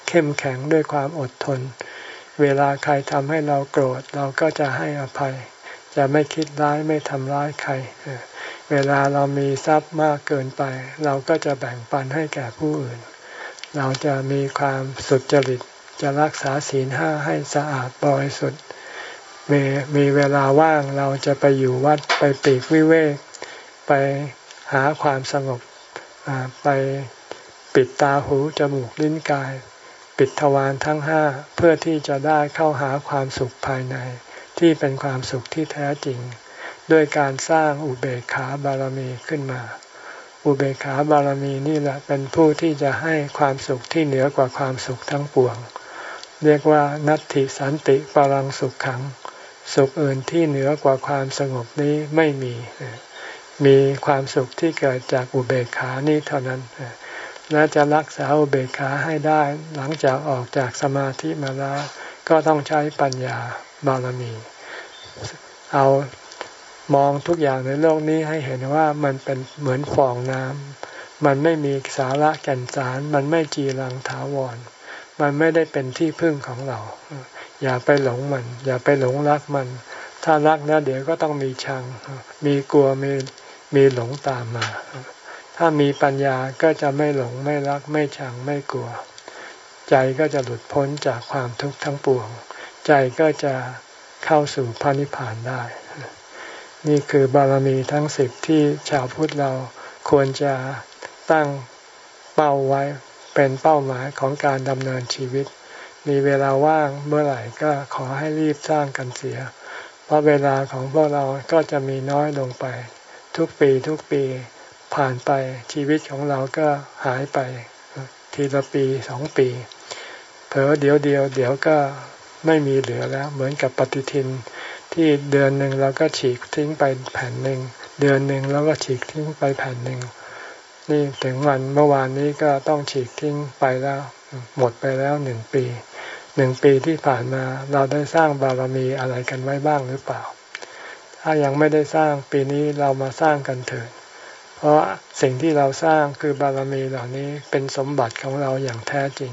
เข้มแข็งด้วยความอดทน เวลาใครทำให้เราโกรธเราก็จะให้อภัย จะไม่คิดร้ายไม่ทำร้ายใคร เวลาเรามีทรัพย์มากเกินไป เราก็จะแบ่งปันให้แก่ผู้อื่น เราจะมีความสุจริตจะรักษาศีลห้าให้สะอาดบริสุทธิ์มีมีเวลาว่างเราจะไปอยู่วัดไปปีกวิเวก ไปหาความสงบไปปิดตาหูจมูกลิ้นกาย ปิดทวารทั้งห้าเพื่อที่จะได้เข้าหาความสุขภายใน ที่เป็นความสุขที่แท้จริง ด้วยการสร้างอุเบกขาบารมีขึ้นมา อุเบกขาบารมีนี่แหละเป็นผู้ที่จะให้ความสุขที่เหนือกว่าความสุขทั้งปวง เรียกว่านัตติสันติปรังสุขขัง สุขอื่นที่เหนือกว่าความสงบนี้ไม่มี มีความสุขที่เกิดจากอุเบกขานี้เท่านั้น และจะรักษาอุเบกขาให้ได้ หลังจากออกจากสมาธิมาแล้วก็ต้องใช้ปัญญาบารมี เอามองทุกอย่างในโลกนี้ให้เห็นว่ามันเป็นเหมือนฟองน้ำมันไม่มีสาระแก่นสาร มันไม่จีรังถาวร มันไม่ได้เป็นที่พึ่งของเรา อย่าไปหลงมัน อย่าไปหลงรักมัน ถ้ารักนะเดี๋ยวก็ต้องมีชัง มีกลัวมีมีหลงตามมา ถ้ามีปัญญาก็จะไม่หลงไม่รักไม่ชังไม่กลัว ใจก็จะหลุดพ้นจากความทุกข์ทั้งปวง ใจก็จะเข้าสู่พระนิพพานได้ นี่คือบารมีทั้งสิบที่ชาวพุทธเราควรจะตั้งเป้าไว้เป็นเป้าหมายของการดำเนินชีวิต มีเวลาว่างเมื่อไหร่ก็ขอให้รีบสร้างกันเสีย เพราะเวลาของพวกเราก็จะมีน้อยลงไป ทุกปีทุกปี ผ่านไปชีวิตของเราก็หายไปทีละปีสองปี เผลอเดี๋ยวเดียว เดี๋ยวก็ไม่มีเหลือแล้ว เหมือนกับปฏิทินที่เดือนหนึ่งเราก็ฉีกทิ้งไปแผ่นหนึ่งเดือนหนึ่งเราก็ฉีกทิ้งไปแผ่นหนึ่งนี่ถึงวันเมื่อวานนี้ก็ต้องฉีกทิ้งไปแล้ว หมดไปแล้วหนึ่งปีหนึ่งปีที่ผ่านมาเราได้สร้างบารมีอะไรกันไว้บ้างหรือเปล่า ถ้ายังไม่ได้สร้างปีนี้เรามาสร้างกันเถิด ราะสิ่งที่เราสร้างคือบารมีเหล่านี้เป็นสมบัติของเราอย่างแท้จริง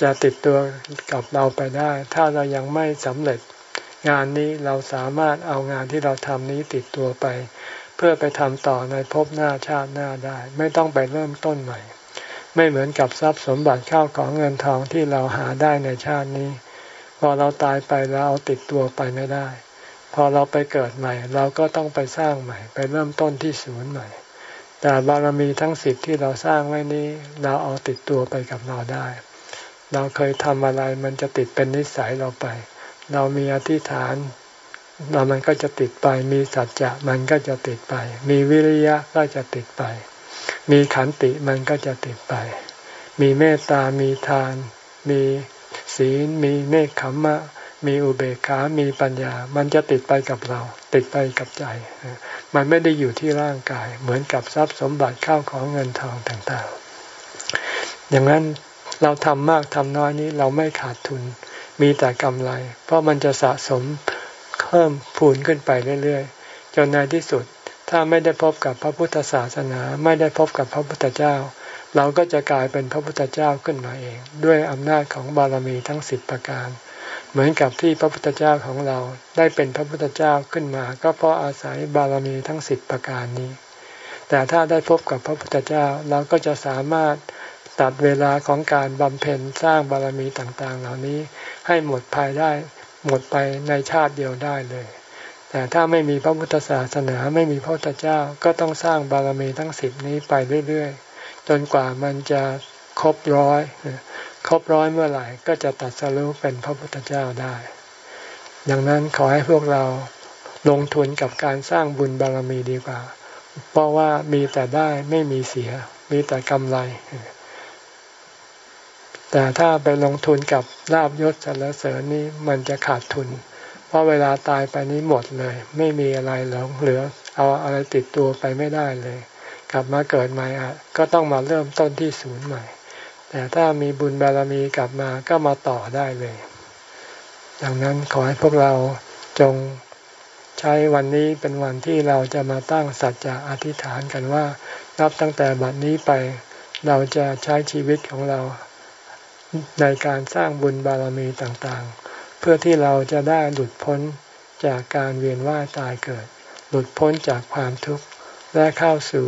จะติดตัวกับเราไปได้ ถ้าเรายังไม่สำเร็จ งานนี้เราสามารถเอางานที่เราทำนี้ติดตัวไป เพื่อไปทำต่อในภพหน้าชาติหน้าได้ ไม่ต้องไปเริ่มต้นใหม่ ไม่เหมือนกับทรัพย์สมบัติข้าวของเงินทองที่เราหาได้ในชาตินี้ พอเราตายไปแล้วเอาติดตัวไปไม่ได้ พอเราไปเกิดใหม่ เราก็ต้องไปสร้างใหม่ ไปเริ่มต้นที่ศูนย์ใหม่ แต่บารมีทั้งสิบที่เราสร้างไว้นี้ เราเอาติดตัวไปกับเราได้ เราเคยทำอะไรมันจะติดเป็นนิสัยเราไป เรามีอธิษฐานเรามันก็จะติดไป มีสัจจะมันก็จะติดไป มีวิริยะก็จะติดไป มีขันติมันก็จะติดไป มีเมตตา มีทาน มีศีล มีเนคขมมะ มีอุเบกขา มีปัญญา มันจะติดไปกับเรา ติดไปกับใจ มันไม่ได้อยู่ที่ร่างกาย เหมือนกับทรัพย์สมบัติข้าวของเงินทองต่างๆ อย่างนั้นเราทำมากทำน้อยนี้เราไม่ขาดทุน มีแต่กำไร เพราะมันจะสะสมเพิ่มพูนขึ้นไปเรื่อยๆ จนในที่สุด ถ้าไม่ได้พบกับพระพุทธศาสนา ไม่ได้พบกับพระพุทธเจ้า เราก็จะกลายเป็นพระพุทธเจ้าขึ้นมาเอง ด้วยอำนาจของบารมีทั้งสิบประการ เหมือนกับที่พระพุทธเจ้าของเราได้เป็นพระพุทธเจ้าขึ้นมา ก็เพราะอาศัยบารมีทั้งสิบประการนี้ แต่ถ้าได้พบกับพระพุทธเจ้าเราก็จะสามารถตัดเวลาของการบำเพ็ญสร้างบารมีต่างๆ เหล่านี้ให้หมดภายได้หมดไปในชาติเดียวได้เลย แต่ถ้าไม่มีพระพุทธศาสนาไม่มีพระพุทธเจ้าก็ต้องสร้างบารมีทั้งสิบนี้ไปเรื่อยๆ จนกว่ามันจะครบร้อย ครบร้อยเมื่อไหร่ก็จะตัดสรุปเป็นพระพุทธเจ้าได้ ดังนั้นขอให้พวกเราลงทุนกับการสร้างบุญบารมีดีกว่า เพราะว่ามีแต่ได้ไม่มีเสีย มีแต่กำไร แต่ถ้าไปลงทุนกับลาบยศสรรเสริญนี้มันจะขาดทุน เพราะเวลาตายไปนี้หมดเลย ไม่มีอะไรหลงเหลือ เอาอะไรติดตัวไปไม่ได้เลย กลับมาเกิดใหม่ก็ต้องมาเริ่มต้นที่ศูนย์ใหม่ แต่ถ้ามีบุญบารมีกลับมาก็มาต่อได้เลย ดังนั้นขอให้พวกเราจงใช้วันนี้เป็นวันที่เราจะมาตั้งสัจจะอธิษฐานกันว่า นับตั้งแต่บัดนี้ไปเราจะใช้ชีวิตของเรา ในการสร้างบุญบารมีต่างๆ เพื่อที่เราจะได้หลุดพ้นจากการเวียนว่ายตายเกิด หลุดพ้นจากความทุกข์และเข้าสู่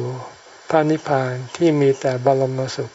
พระนิพพานที่มีแต่บรมสุข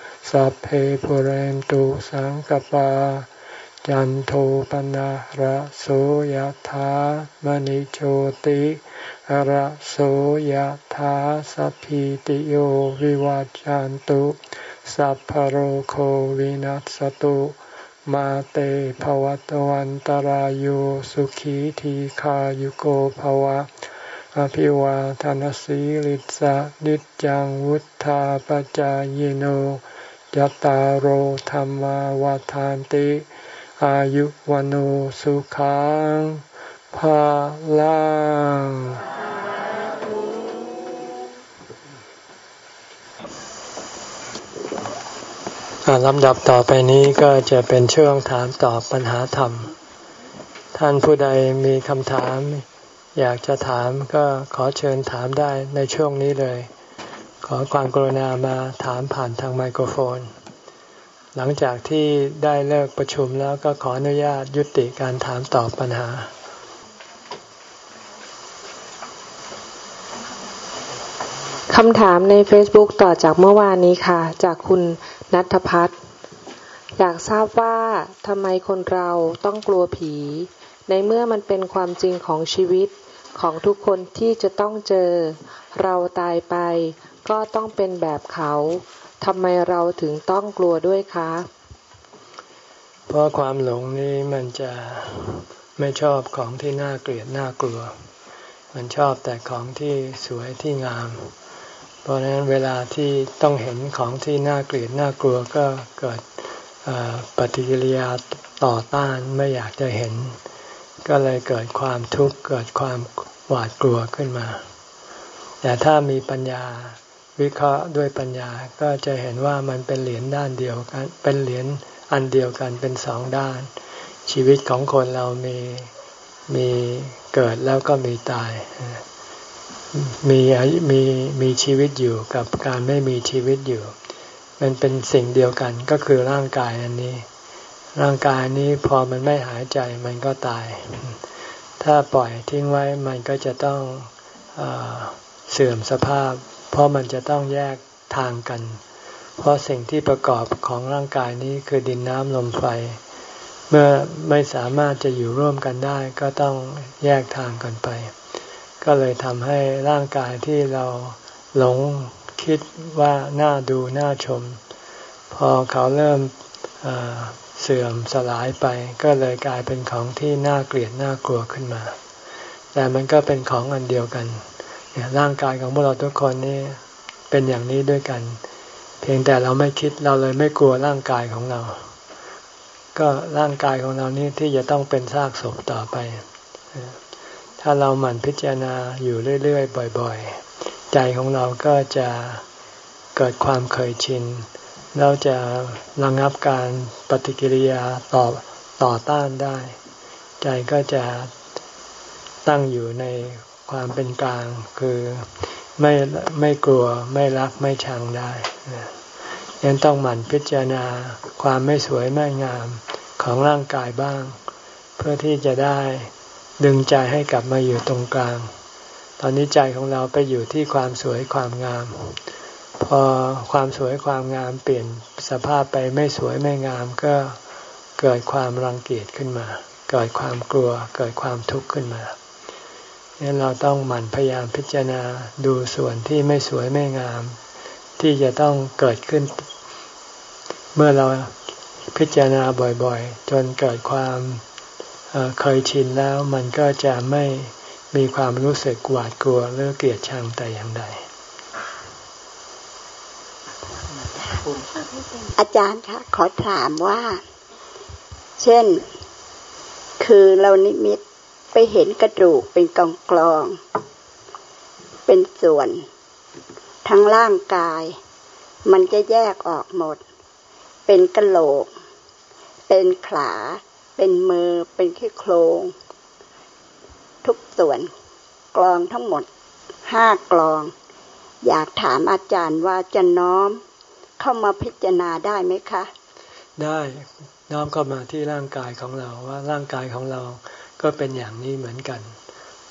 สัพเพปุเรนตุสังกปา จันโทปนะระโสยธามณิโชติระโสยธาสัพพิติโยวิวัจจันตุสัพพโรโควินัสตุมาเตภวตวันตารโยสุขีทีขายุโกภวะ อภิวาทานสีลิสะนิจังวุธาปจายโน ยตารโหธรรมวาทานติ อายุวโนสุขังภาลังลำดับต่อไปนี้ก็จะเป็นช่วงถามตอบปัญหาธรรม ท่านผู้ใดมีคำถาม อยากจะถามก็ขอเชิญถามได้ในช่วงนี้เลย ขอความกรุณามาถามผ่านทางไมโครโฟน หลังจากที่ได้เลิกประชุมแล้วก็ขออนุญาตยุติการถามตอบปัญหาคำถามใน Facebook ต่อจากเมื่อวานนี้ค่ะ จากคุณนัทพัฒน์อยากทราบว่าทำไมคนเราต้องกลัวผี ในเมื่อมันเป็นความจริงของชีวิตของทุกคนที่จะต้องเจอ เราตายไป ก็ต้องเป็นแบบเขาทำไมเราถึงต้องกลัวด้วยคะ เพราะความหลงนี้มันจะไม่ชอบของที่น่าเกลียดน่ากลัว มันชอบแต่ของที่สวยที่งาม เพราะฉะนั้นเวลาที่ต้องเห็นของที่น่าเกลียดน่ากลัวก็เกิดปฏิกิริยาต่อต้านไม่อยากจะเห็น ก็เลยเกิดความทุกข์เกิดความหวาดกลัวขึ้นมา แต่ถ้ามีปัญญา วิเคราะห์ด้วยปัญญาก็จะเห็นว่ามันเป็นเหรียญด้านเดียวกัน เป็นเหรียญอันเดียวกันเป็นสองด้าน ชีวิตของคนเรามีมีเกิดแล้วก็มีตาย มีมีมีชีวิตอยู่กับการไม่มีชีวิตอยู่ มันเป็นสิ่งเดียวกันก็คือร่างกายอันนี้ ร่างกายนี้พอมันไม่หายใจมันก็ตาย ถ้าปล่อยทิ้งไว้มันก็จะต้องเอเสื่อมสภาพ เพราะมันจะต้องแยกทางกัน เพราะสิ่งที่ประกอบของร่างกายนี้คือดินน้ำลมไฟ เมื่อไม่สามารถจะอยู่ร่วมกันได้ก็ต้องแยกทางกันไป ก็เลยทำให้ร่างกายที่เราหลงคิดว่าน่าดูน่าชม พอเขาเริ่มเสื่อมสลายไป ก็เลยกลายเป็นของที่น่าเกลียดน่ากลัวขึ้นมา แต่มันก็เป็นของอันเดียวกัน ร่างกายของพวกเราทุกคนนี่เป็นอย่างนี้ด้วยกัน เพียงแต่เราไม่คิดเราเลยไม่กลัวร่างกายของเรา ก็ร่างกายของเรานี้ที่จะต้องเป็นซากศพต่อไป ถ้าเราหมั่นพิจารณาอยู่เรื่อยๆบ่อย ๆ ใจของเราก็จะเกิดความเคยชินเราจะระงับการปฏิกิริยาต่อต่อต้านได้ ใจก็จะตั้งอยู่ใน ความเป็นกลางคือไม่ไม่กลัวไม่รักไม่ชังได้ยังต้องหมั่นพิจารณาความไม่สวยไม่งามของร่างกายบ้าง เพื่อที่จะได้ดึงใจให้กลับมาอยู่ตรงกลาง ตอนนี้ใจของเราไปอยู่ที่ความสวยความงาม พอความสวยความงามเปลี่ยนสภาพไปไม่สวยไม่งามก็เกิดความรังเกียจขึ้นมา เกิดความกลัวเกิดความทุกข์ขึ้นมา เนี่ยเราต้องหมั่นพยายามพิจารณาดูส่วนที่ไม่สวยไม่งาม ที่จะต้องเกิดขึ้น เมื่อเราพิจารณาบ่อยๆ จนเกิดความเคยชินแล้วมันก็จะไม่มีความรู้สึกหวาดกลัวหรือเกลียดชังแต่อย่างใด อาจารย์คะขอถามว่า เช่น คือเรานิมิต ไปเห็นกระดูกเป็นกองกลอง เป็นส่วน ทั้งร่างกาย มันจะแยกออกหมด เป็นกระโหลก เป็นขา เป็นมือ เป็นแค่โครง ทุกส่วน กลองทั้งหมดห้ากลอง อยากถามอาจารย์ว่าจะน้อมเข้ามาพิจารณาได้ไหมคะ ได้น้อมเข้ามาที่ร่างกายของเราว่าร่างกายของเรา ก็เป็นอย่างนี้เหมือนกัน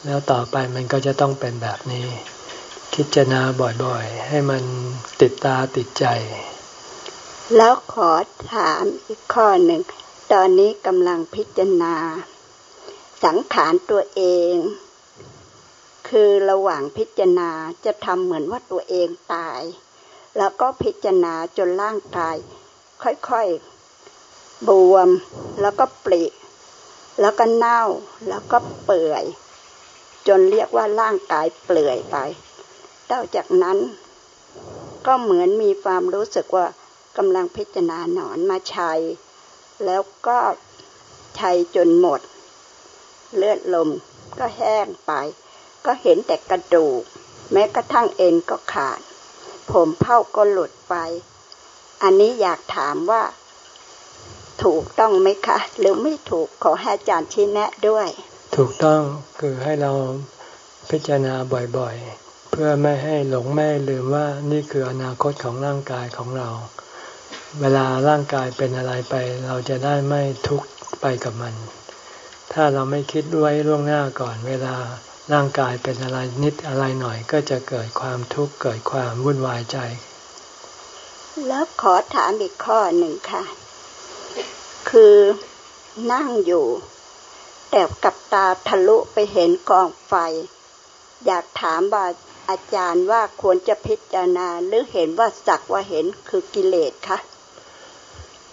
แล้วต่อไปมันก็จะต้องเป็นแบบนี้ พิจารณาบ่อยๆ ให้มันติดตาติดใจ แล้วขอถามอีกข้อหนึ่ง ตอนนี้กำลังพิจารณา สังขารตัวเอง คือระหว่างพิจารณาจะทำเหมือนว่าตัวเองตาย แล้วก็พิจารณาจนร่างกาย ค่อยๆบวมแล้วก็ปริ แล้วก็เน่าแล้วก็เปื่อย จนเรียกว่าร่างกายเปลื่อยไปต่อจากนั้น ก็เหมือนมีความรู้สึกว่ากำลังพิจารณาหนอนมาชัย แล้วก็ชัยจนหมด เลือดลมก็แห้งไป ก็เห็นแต่กระดูก แม้กระทั่งเอ็นก็ขาด ผมเผ้าก็หลุดไป อันนี้อยากถามว่า ถูกต้องไหมคะ หรือไม่ถูกขอให้อาจารย์ชี้แนะด้วย ถูกต้องคือให้เราพิจารณาบ่อยๆ เพื่อไม่ให้หลงไม่ลืมว่านี่คืออนาคตของร่างกายของเรา เวลาร่างกายเป็นอะไรไป เราจะได้ไม่ทุกข์ไปกับมัน ถ้าเราไม่คิดด้วยล่วงหน้าก่อน เวลาร่างกายเป็นอะไรนิดอะไรหน่อย ก็จะเกิดความทุกข์เกิดความวุ่นวายใจ แล้วขอถามอีกข้อหนึ่งค่ะ คือนั่งอยู่ แต่กับตาทะลุไปเห็นกองไฟ อยากถามว่าอาจารย์ว่าควรจะพิจารณาหรือเห็นว่าสักว่าเห็นคือกิเลสคะ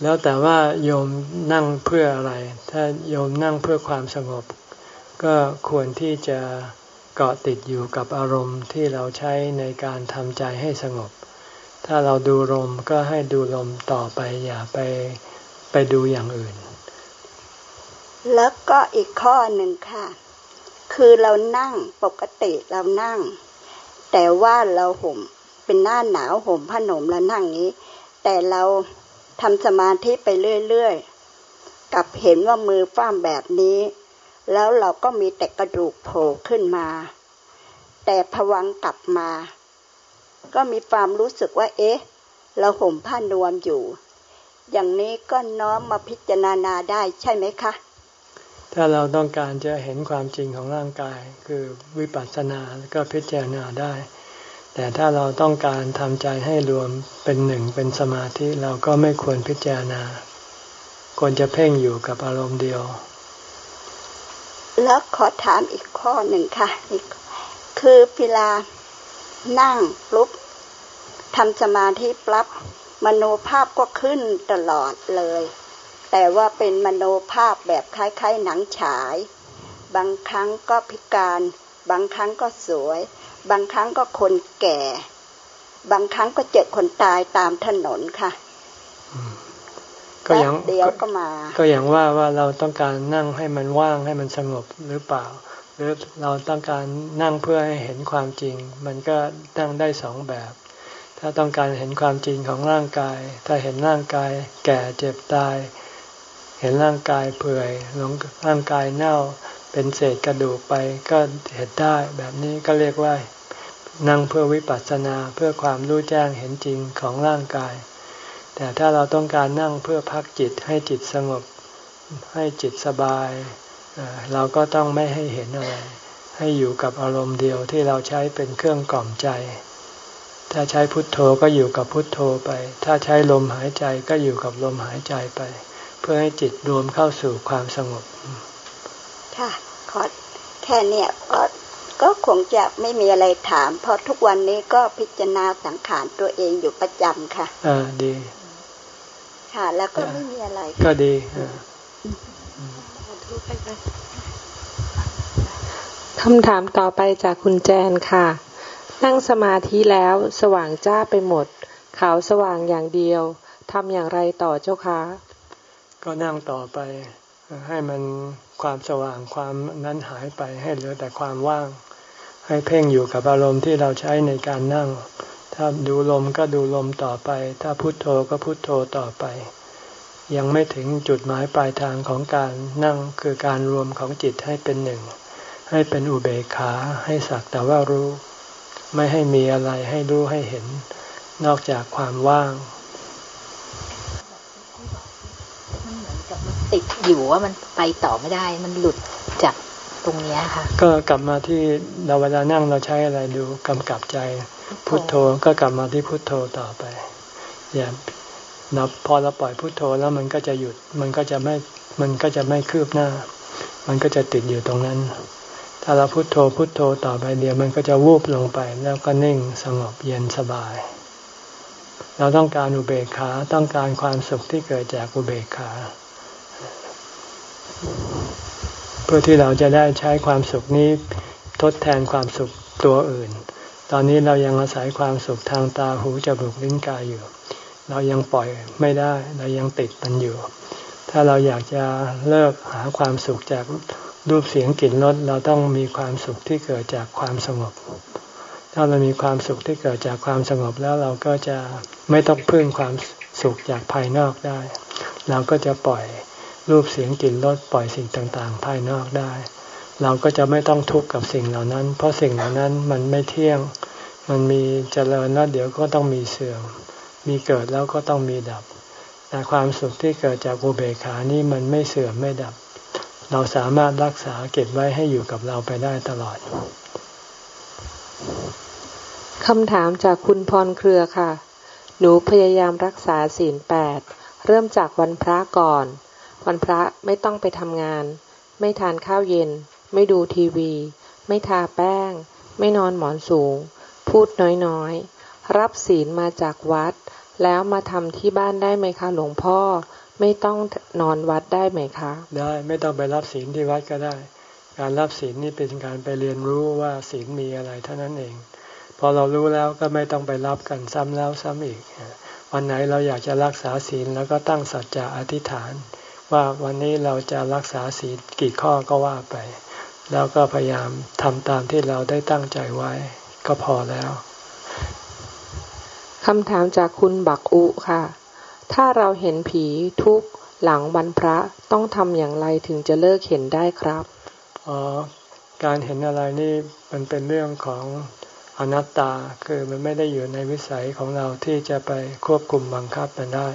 แล้วแต่ว่าโยมนั่งเพื่ออะไร ถ้าโยมนั่งเพื่อความสงบ ก็ควรที่จะเกาะติดอยู่กับอารมณ์ที่เราใช้ในการทำใจให้สงบ ถ้าเราดูลมก็ให้ดูลมต่อไปอย่าไป ไปดูอย่างอื่น แล้วก็อีกข้อหนึ่งค่ะ คือเรานั่งปกติเรานั่ง แต่ว่าเราห่มเป็นหน้าหนาวห่มผ้าหนมแล้วนั่งนี้ แต่เราทำสมาธิไปเรื่อยๆกับเห็นว่ามือฟ้ามแบบนี้ แล้วเราก็มีแต่กระดูกโผล่ขึ้นมา แต่ผวังกลับมา ก็มีความรู้สึกว่า เอ๊ะ เราห่มผ้านวมอยู่ อย่างนี้ก็น้อมมาพิจารณาได้ใช่ไหมคะ ถ้าเราต้องการจะเห็นความจริงของร่างกาย คือวิปัสสนาก็พิจารณาได้ แต่ถ้าเราต้องการทำใจให้รวมเป็นหนึ่งเป็นสมาธิเราก็ไม่ควรพิจารณา ควรจะเพ่งอยู่กับอารมณ์เดียว แล้วขอถามอีกข้อหนึ่งค่ะคือเวลานั่งปุ๊บทำสมาธิปั๊บ มโนภาพก็ขึ้นตลอดเลย แต่ว่าเป็นมโนภาพแบบคล้ายๆหนังฉาย บางครั้งก็พิการ บางครั้งก็สวย บางครั้งก็คนแก่ บางครั้งก็เจอคนตายตามถนนค่ะก็อย่างเดียวก็มา ก็อย่างว่าว่าเราต้องการนั่งให้มันว่างให้มันสงบหรือเปล่า หรือเราต้องการนั่งเพื่อให้เห็นความจริง มันก็นั่งได้สองแบบ ถ้าต้องการเห็นความจริงของร่างกาย ถ้าเห็นร่างกายแก่เจ็บตาย เห็นร่างกายเปื่อยหลงร่างกายเน่าเป็นเศษกระดูกไปก็เห็นได้ แบบนี้ก็เรียกว่านั่งเพื่อวิปัสสนาเพื่อความรู้แจ้งเห็นจริงของร่างกาย แต่ถ้าเราต้องการนั่งเพื่อพักจิตให้จิตสงบ ให้จิตสบาย เราก็ต้องไม่ให้เห็นอะไร ให้อยู่กับอารมณ์เดียวที่เราใช้เป็นเครื่องกล่อมใจ ถ้าใช้พุทโธก็อยู่กับพุทโธไป ถ้าใช้ลมหายใจก็อยู่กับลมหายใจไป เพื่อให้จิตรวมเข้าสู่ความสงบ ค่ะขอแค่เนี้ยก็ก็คงจะไม่มีอะไรถาม เพราะทุกวันนี้ก็พิจารณาสังขารตัวเองอยู่ประจำค่ะอ่าดี ค่ะ แล้วก็ไม่มีอะไร ก็ดีคำถามต่อไปจากคุณแจนค่ะ นั่งสมาธิแล้วสว่างจ้าไปหมด ขาวสว่างอย่างเดียวทำอย่างไรต่อเจ้าคะ ก็นั่งต่อไปให้มันความสว่างความนั้นหายไปให้เหลือแต่ความว่าง ให้เพ่งอยู่กับอารมณ์ที่เราใช้ในการนั่ง ถ้าดูลมก็ดูลมต่อไป ถ้าพุโทโธก็พุโทโธต่อไป ยังไม่ถึงจุดหมายปลายทางของการนั่งคือการรวมของจิตให้เป็นหนึ่ง ให้เป็นอุเบกขาให้สักแต่ว่ารู้ ไม่ให้มีอะไรให้รู้ให้เห็น นอกจากความว่างติดอยู่ว่ามันไปต่อไม่ได้ มันหลุดจากตรงนี้ค่ะ ก็กลับมาที่เราเวลานั่งเราใช้อะไรดูกำกับใจพุทโธก็กลับมาที่พุทโธต่อไปอย่านับพอเราปล่อยพุทโธแล้วมันก็จะหยุด มันก็จะไม่ มันก็จะไม่คืบหน้า มันก็จะติดอยู่ตรงนั้น ถ้าเราพุทโธพุทโธต่อไปเดียวมันก็จะวูบลงไป แล้วก็นิ่งสงบเย็นสบาย เราต้องการอุเบกขาต้องการความสุขที่เกิดจากอุเบกขา เพื่อที่เราจะได้ใช้ความสุขนี้ทดแทนความสุขตัวอื่น ตอนนี้เรายังอาศัยความสุขทางตาหูจมูกลิ้นกายอยู่ เรายังปล่อยไม่ได้ เรายังติดมันอยู่ ถ้าเราอยากจะเลิกหาความสุขจาก รูปเสียงกลิ่นรสเราต้องมีความสุขที่เกิดจากความสงบ ถ้าเรามีความสุขที่เกิดจากความสงบแล้วเราก็จะไม่ต้องพึ่งความสุขจากภายนอกได้ เราก็จะปล่อยรูปเสียงกลิ่นรสปล่อยสิ่งต่างๆ ภายนอกได้ เราก็จะไม่ต้องทุกข์กับสิ่งเหล่านั้น เพราะสิ่งเหล่านั้นมันไม่เที่ยง มันมีเจริญแล้วเดี๋ยวก็ต้องมีเสื่อม มีเกิดแล้วก็ต้องมีดับ แต่ความสุขที่เกิดจากอุเบกขานี่มันไม่เสื่อมไม่ดับ เราสามารถรักษาเก็บไว้ให้อยู่กับเราไปได้ตลอดคำถามจากคุณพรเครือค่ะ หนูพยายามรักษาศีลแปด เริ่มจากวันพระก่อน วันพระไม่ต้องไปทำงาน ไม่ทานข้าวเย็น ไม่ดูทีวี ไม่ทาแป้ง ไม่นอนหมอนสูง พูดน้อยๆ รับศีลมาจากวัด แล้วมาทำที่บ้านได้ไหมคะหลวงพ่อ ไม่ต้องนอนวัดได้ไหมคะ ได้ไม่ต้องไปรับศีลที่วัดก็ได้ การรับศีลนี่เป็นการไปเรียนรู้ว่าศีลมีอะไรเท่านั้นเอง พอเรารู้แล้วก็ไม่ต้องไปรับกันซ้ำแล้วซ้ำอีก วันไหนเราอยากจะรักษาศีลแล้วก็ตั้งสัจจะอธิษฐาน ว่าวันนี้เราจะรักษาศีลกี่ข้อก็ว่าไป แล้วก็พยายามทำตามที่เราได้ตั้งใจไว้ ก็พอแล้วคำถามจากคุณบักอุค่ะ ถ้าเราเห็นผีทุกหลังวันพระต้องทำอย่างไรถึงจะเลิกเห็นได้ครับอ๋อการเห็นอะไรนี่มันเป็นเรื่องของอนัตตาคือมันไม่ได้อยู่ในวิสัยของเราที่จะไปควบคุมบังคับมันได้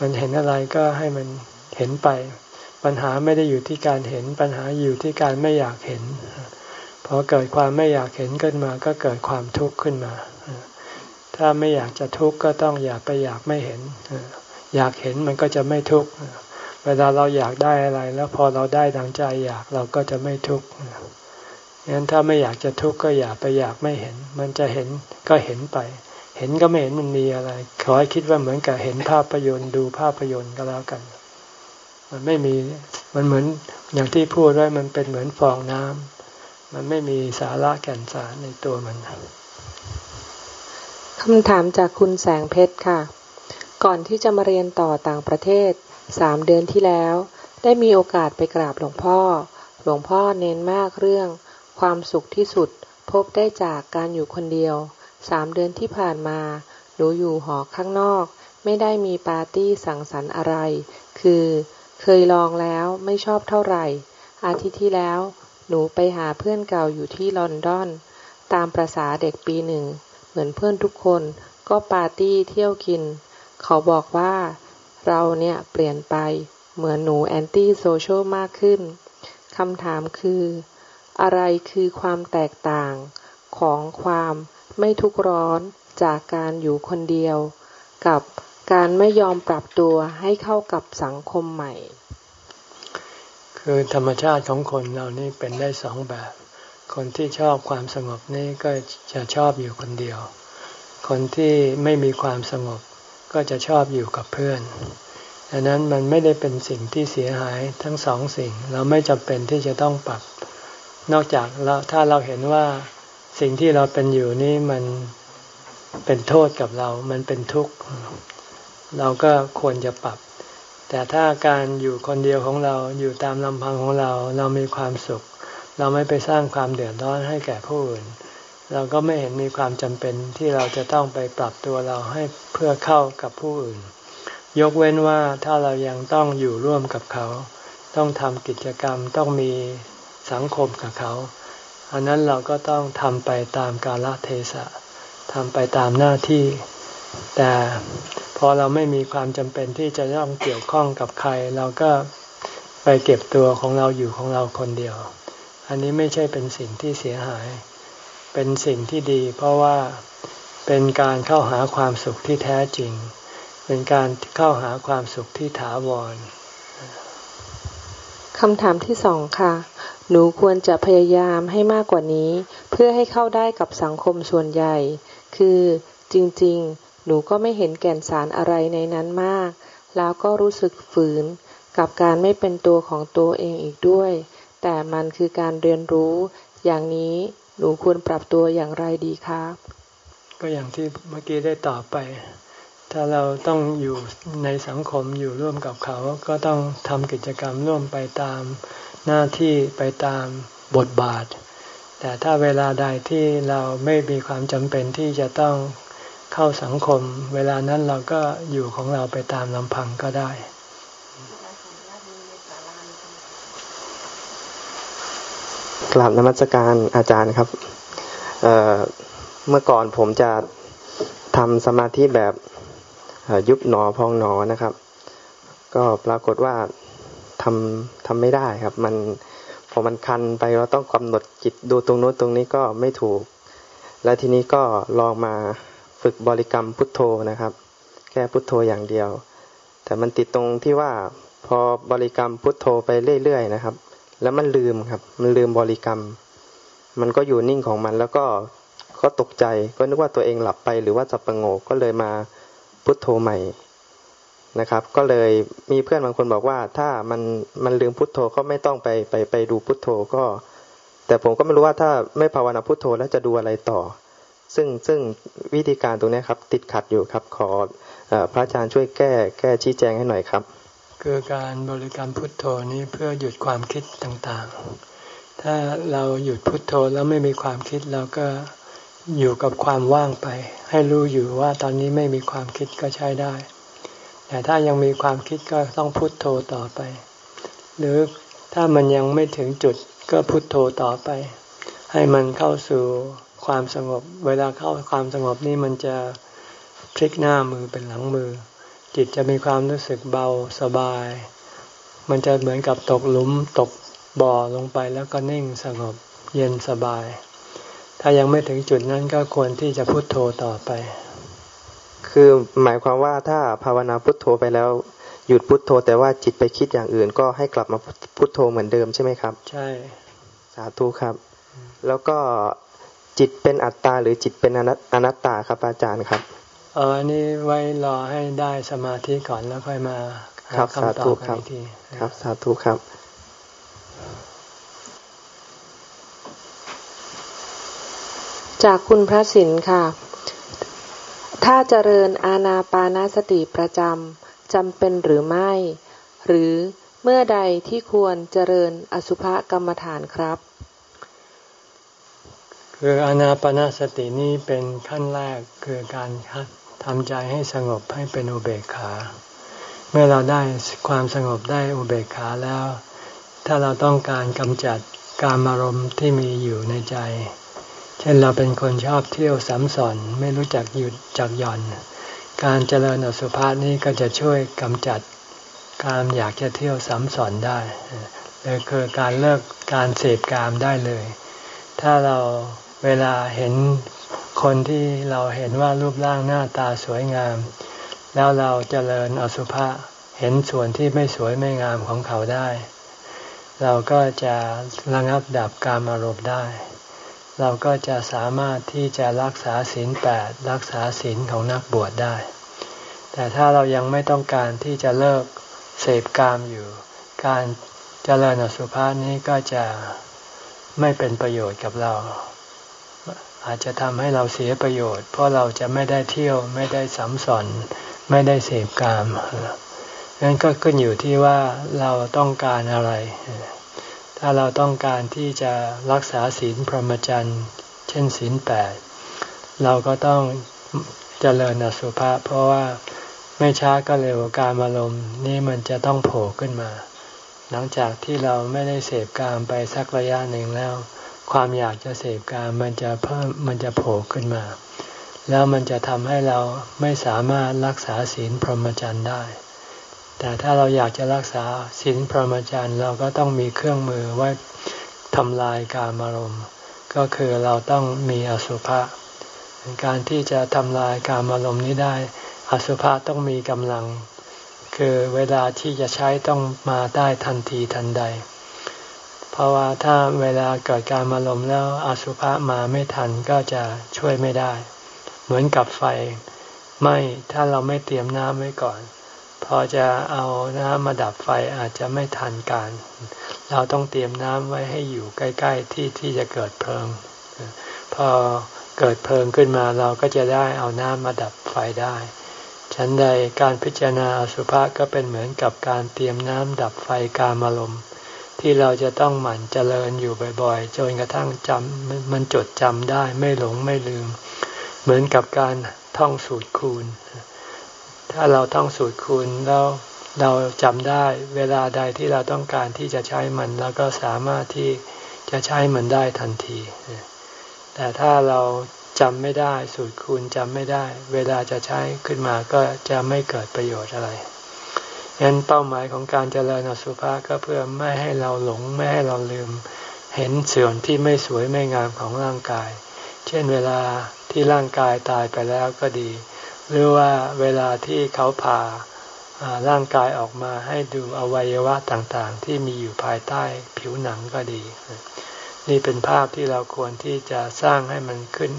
มันเห็นอะไรก็ให้มันเห็นไป ปัญหาไม่ได้อยู่ที่การเห็นปัญหาอยู่ที่การไม่อยากเห็นพอเกิดความไม่อยากเห็นขึ้นมา ก็เกิดความทุกข์ขึ้นมา ถ้าไม่อยากจะทุกข์ก็ต้องอยากไปอยากไม่เห็น อยากเห็นมันก็จะไม่ทุกข์เวลาเราอยากได้อะไร แล้วพอเราได้ดังใจอยากเราก็จะไม่ทุกข์งั้นถ้าไม่อยากจะทุกข์ก็อยากไปอยากไม่เห็น มันจะเห็นก็เห็นไป เห็นก็ไม่เห็นมันมีอะไร ขอให้คิดว่าเหมือนกับเห็นภาพยนตร์ดูภาพยนตร์ก็แล้วกัน มันไม่มี มันเหมือนอย่างที่พูดไว้มันเป็นเหมือนฟองน้ำมันไม่มีสาระแก่นสารในตัวมัน คำถามจากคุณแสงเพชรค่ะ ก่อนที่จะมาเรียนต่อต่างประเทศสามเดือนที่แล้ว ได้มีโอกาสไปกราบหลวงพ่อ หลวงพ่อเน้นมากเรื่อง ความสุขที่สุดพบได้จากการอยู่คนเดียวสามเดือนที่ผ่านมา หนูอยู่หอข้างนอก ไม่ได้มีปาร์ตี้สังสรรค์อะไร คือ เคยลองแล้วไม่ชอบเท่าไหร่ อาทิตย์ที่แล้ว หนูไปหาเพื่อนเก่าอยู่ที่ลอนดอน ตามประษาเด็กปีหนึ่ง เหมือนเพื่อนทุกคนก็ปาร์ตี้เที่ยวกิน เขาบอกว่า เราเนี่ยเปลี่ยนไปเหมือนหนู antisocial มากขึ้นคำถามคือ อะไรคือความแตกต่างของความไม่ทุกร้อนจากการอยู่คนเดียว กับการไม่ยอมปรับตัวให้เข้ากับสังคมใหม่ คือธรรมชาติของคนเรานี่เป็นได้สองแบบ คนที่ชอบความสงบนี่ก็จะชอบอยู่คนเดียว คนที่ไม่มีความสงบก็จะชอบอยู่กับเพื่อนดังนั้นมันไม่ได้เป็นสิ่งที่เสียหายทั้งสองสิ่ง เราไม่จำเป็นที่จะต้องปรับ นอกจากเราถ้าเราเห็นว่าสิ่งที่เราเป็นอยู่นี่มันเป็นโทษกับเรา มันเป็นทุกข์เราก็ควรจะปรับ แต่ถ้าการอยู่คนเดียวของเราอยู่ตามลำพังของเรา เรามีความสุข เราไม่ไปสร้างความเดือดร้อนให้แก่ผู้อื่น เราก็ไม่เห็นมีความจำเป็นที่เราจะต้องไปปรับตัวเราให้เพื่อเข้ากับผู้อื่น ยกเว้นว่าถ้าเรายังต้องอยู่ร่วมกับเขา ต้องทำกิจกรรมต้องมีสังคมกับเขา อันนั้นเราก็ต้องทำไปตามกาลเทศะทำไปตามหน้าที่ แต่พอเราไม่มีความจำเป็นที่จะต้องเกี่ยวข้องกับใคร เราก็ไปเก็บตัวของเราอยู่ของเราคนเดียว อันนี้ไม่ใช่เป็นสิ่งที่เสียหาย เป็นสิ่งที่ดี เพราะว่าเป็นการเข้าหาความสุขที่แท้จริง เป็นการเข้าหาความสุขที่ถาวรคำถามที่สองค่ะ หนูควรจะพยายามให้มากกว่านี้ เพื่อให้เข้าได้กับสังคมส่วนใหญ่ คือจริงๆ หนูก็ไม่เห็นแก่นสารอะไรในนั้นมาก แล้วก็รู้สึกฝืนกับการไม่เป็นตัวของตัวเองอีกด้วย แต่มันคือการเรียนรู้ อย่างนี้หนูควรปรับตัวอย่างไรดีคะก็อย่างที่เมื่อกี้ได้ตอบไป ถ้าเราต้องอยู่ในสังคมอยู่ร่วมกับเขา ก็ต้องทำกิจกรรมร่วมไปตามหน้าที่ไปตามบทบาท แต่ถ้าเวลาใดที่เราไม่มีความจำเป็นที่จะต้องเข้าสังคม เวลานั้นเราก็อยู่ของเราไปตามลำพังก็ได้ กราบนมัสการอาจารย์ครับเเมื่อก่อนผมจะทำสมาธิแบบยุบหนอพองหนอนะครับ ก็ปรากฏว่าทำทำไม่ได้ครับ มันพอมันคันไปเราต้องกำหนดจิตดูตรงโน้นตรงนี้ก็ไม่ถูก และทีนี้ก็ลองมาฝึกบริกรรมพุทโธนะครับ แค่พุทโธอย่างเดียว แต่มันติดตรงที่ว่าพอบริกรรมพุทโธไปเรื่อยๆนะครับ แล้วมันลืมครับ มันลืมบริกรรม มันก็อยู่นิ่งของมันแล้วก็ก็ตกใจก็นึกว่าตัวเองหลับไปหรือว่าจะประโงกก็เลยมาพุทโธใหม่นะครับ ก็เลยมีเพื่อนบางคนบอกว่า ถ้ามันมันลืมพุทโธก็ไม่ต้องไปไปไปดูพุทโธก็ แต่ผมก็ไม่รู้ว่าถ้าไม่ภาวนาพุทโธแล้วจะดูอะไรต่อ ซึ่งซึ่งวิธีการตรงนี้ครับ ติดขัดอยู่ครับ ขอพระอาจารย์ช่วยแก้แก้ชี้แจงให้หน่อยครับ คือการบริกรรมพุทโธนี้เพื่อหยุดความคิดต่างๆ ถ้าเราหยุดพุทโธแล้วไม่มีความคิดเราก็อยู่กับความว่างไป ให้รู้อยู่ว่าตอนนี้ไม่มีความคิดก็ใช้ได้ แต่ถ้ายังมีความคิดก็ต้องพุทโธต่อไป หรือถ้ามันยังไม่ถึงจุดก็พุทโธต่อไป ให้มันเข้าสู่ความสงบ เวลาเข้าความสงบนี่มันจะพลิกหน้ามือเป็นหลังมือ จิตจะมีความรู้สึกเบาสบาย มันจะเหมือนกับตกหลุมตกบ่อลงไปแล้วก็นิ่งสงบเย็นสบาย ถ้ายังไม่ถึงจุดนั้นก็ควรที่จะพุโทโธต่อไป คือหมายความว่าถ้าภาวนาพุทโธไปแล้วหยุดพุทโธ แต่ว่าจิตไปคิดอย่างอื่น ก็ให้กลับมาพุทโธเหมือนเดิมใช่ไหมครับ ใช่ สาธุครับ แล้วก็จิตเป็นอัตตาหรือจิตเป็นอนัตตาครับอาจารย์ครับ เอออันนี้ไว้รอให้ได้สมาธิก่อนแล้วค่อยมาหาคำตอบกันอีกทีครับ สาธุครับ จากคุณพระสินค่ะ ถ้าเจริญอาณาปานาสติประจำจำเป็นหรือไม่ หรือเมื่อใดที่ควรเจริญอสุภกรรมฐานครับ คืออานาปนาสตินี้เป็นขั้นแรกคือการ ทำใจให้สงบให้เป็นอุเบกขา เมื่อเราได้ความสงบได้อุเบกขาแล้ว ถ้าเราต้องการกำจัดการอารมณ์ที่มีอยู่ในใจ เช่นเราเป็นคนชอบเที่ยวสัมสอนไม่รู้จักหยุดจักหย่อน การเจริญอสุภะนี้ก็จะช่วยกำจัดการอยากจะเที่ยวสัมสอนได้เลยคือการเลิกการเสพกามได้เลย ถ้าเราเวลาเห็น คนที่เราเห็นว่ารูปร่างหน้าตาสวยงาม แล้วเราเจริญอสุภะเห็นส่วนที่ไม่สวยไม่งามของเขาได้ เราก็จะระงับดับการอารมณ์ได้ เราก็จะสามารถที่จะรักษาศีลแปดรักษาศีลของนักบวชได้ แต่ถ้าเรายังไม่ต้องการที่จะเลิกเสพกามอยู่ การเจริญอสุภานี้ก็จะไม่เป็นประโยชน์กับเรา อาจจะทำให้เราเสียประโยชน์ เพราะเราจะไม่ได้เที่ยวไม่ได้สัมสอนไม่ได้เสพกามนั้นก็ขึ้นอยู่ที่ว่าเราต้องการอะไร ถ้าเราต้องการที่จะรักษาศีลพรหมจรรย์ เช่นศีลแปดเราก็ต้องเจริญอสุภะเพราะว่าไม่ช้าก็เร็วการอารมณ์นี่มันจะต้องโผล่ขึ้นมา หลังจากที่เราไม่ได้เสพกามไปสักระยะหนึ่งแล้ว ความอยากจะเสพกามมันจะเพิ่มมันจะโผล่ขึ้นมา แล้วมันจะทำให้เราไม่สามารถรักษาศีลพรหมจรรย์ได้ แต่ถ้าเราอยากจะรักษาศีลพรหมจรรย์เราก็ต้องมีเครื่องมือไว้ทำลายกามารมณ์ ก็คือเราต้องมีอสุภะการที่จะทำลายกามารมณ์นี้ได้ อสุภะต้องมีกำลัง คือเวลาที่จะใช้ต้องมาได้ทันทีทันใด เพราะว่าถ้าเวลาเกิดการมารมแล้วอสุภะมาไม่ทันก็จะช่วยไม่ได้ เหมือนกับไฟไม่ถ้าเราไม่เตรียมน้ำไว้ก่อน พอจะเอาน้ำมาดับไฟอาจจะไม่ทันการเเราต้องเตรียมน้ำไว้ให้อยู่ใกล้ๆที่ที่จะเกิดเพลิง พอเกิดเพลิงขึ้นมาเราก็จะได้เอาน้ำมาดับไฟได้ฉันใดการพิจารณาอสุภะก็เป็นเหมือนกับการเตรียมน้ำดับไฟกามารมณ์ ที่เราจะต้องหมั่นเจริญอยู่บ่อยๆจนกระทั่งจำมันจดจำได้ไม่หลงไม่ลืม เหมือนกับการท่องสูตรคูณ ถ้าเราท่องสูตรคูณแล้วเราจำได้เวลาใดที่เราต้องการที่จะใช้มันเราก็สามารถที่จะใช้มันได้ทันที แต่ถ้าเราจำไม่ได้สูตรคูณจำไม่ได้ เวลาจะใช้ขึ้นมาก็จะไม่เกิดประโยชน์อะไร ยันเป้าหมายของการเจริญอสุภะก็เพื่อไม่ให้เราหลงไม่ให้เราลืม เห็นส่วนที่ไม่สวยไม่งามของร่างกาย เช่นเวลาที่ร่างกายตายไปแล้วก็ดี หรือว่าเวลาที่เขาผ่าร่างกายออกมาให้ดูอวัยวะต่างๆ ที่มีอยู่ภายใต้ผิวหนังก็ดี นี่เป็นภาพที่เราควรที่จะสร้างให้มันขึ้น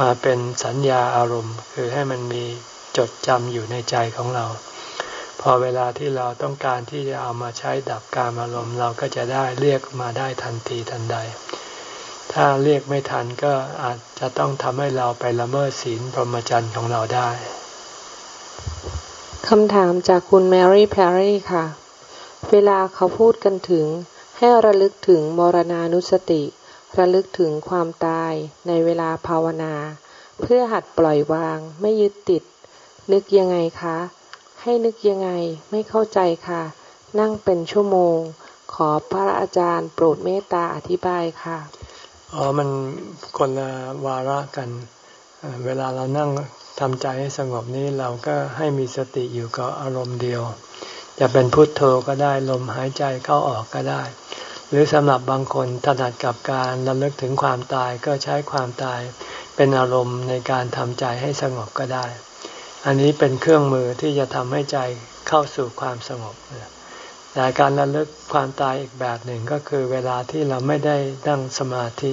มาเป็นสัญญาอารมณ์ คือให้มันมีจดจำอยู่ในใจของเรา อเวลาที่เราต้องการที่จะเอามาใช้ดับการอารมณ์เราก็จะได้เรียกมาได้ทันทีทันใด ถ้าเรียกไม่ทันก็อาจจะต้องทำให้เราไปละเมิดศีลพรหมจรรย์ของเราได้คำถามจากคุณแมรี่แพรรี่ค่ะ เวลาเขาพูดกันถึง ให้ระลึกถึงมรณานุสติ ระลึกถึงความตายในเวลาภาวนา เพื่อหัดปล่อยวางไม่ยึดติด นึกยังไงคะ ให้นึกยังไงไม่เข้าใจค่ะ นั่งเป็นชั่วโมง ขอพระอาจารย์โปรดเมตตาอธิบายค่ะอ๋อมันคนละวาระกัน เวลาเรานั่งทำใจให้สงบนี้เราก็ให้มีสติอยู่กับอารมณ์เดียว จะเป็นพุทโธก็ได้ลมหายใจเข้าออกก็ได้ หรือสำหรับบางคนถนัดกับการระลึกถึงความตายก็ใช้ความตายเป็นอารมณ์ในการทำใจให้สงบก็ได้ อันนี้เป็นเครื่องมือที่จะทำให้ใจเข้าสู่ความสงบแต่การระลึกความตายอีกแบบหนึ่งก็คือเวลาที่เราไม่ได้นั่งสมาธิ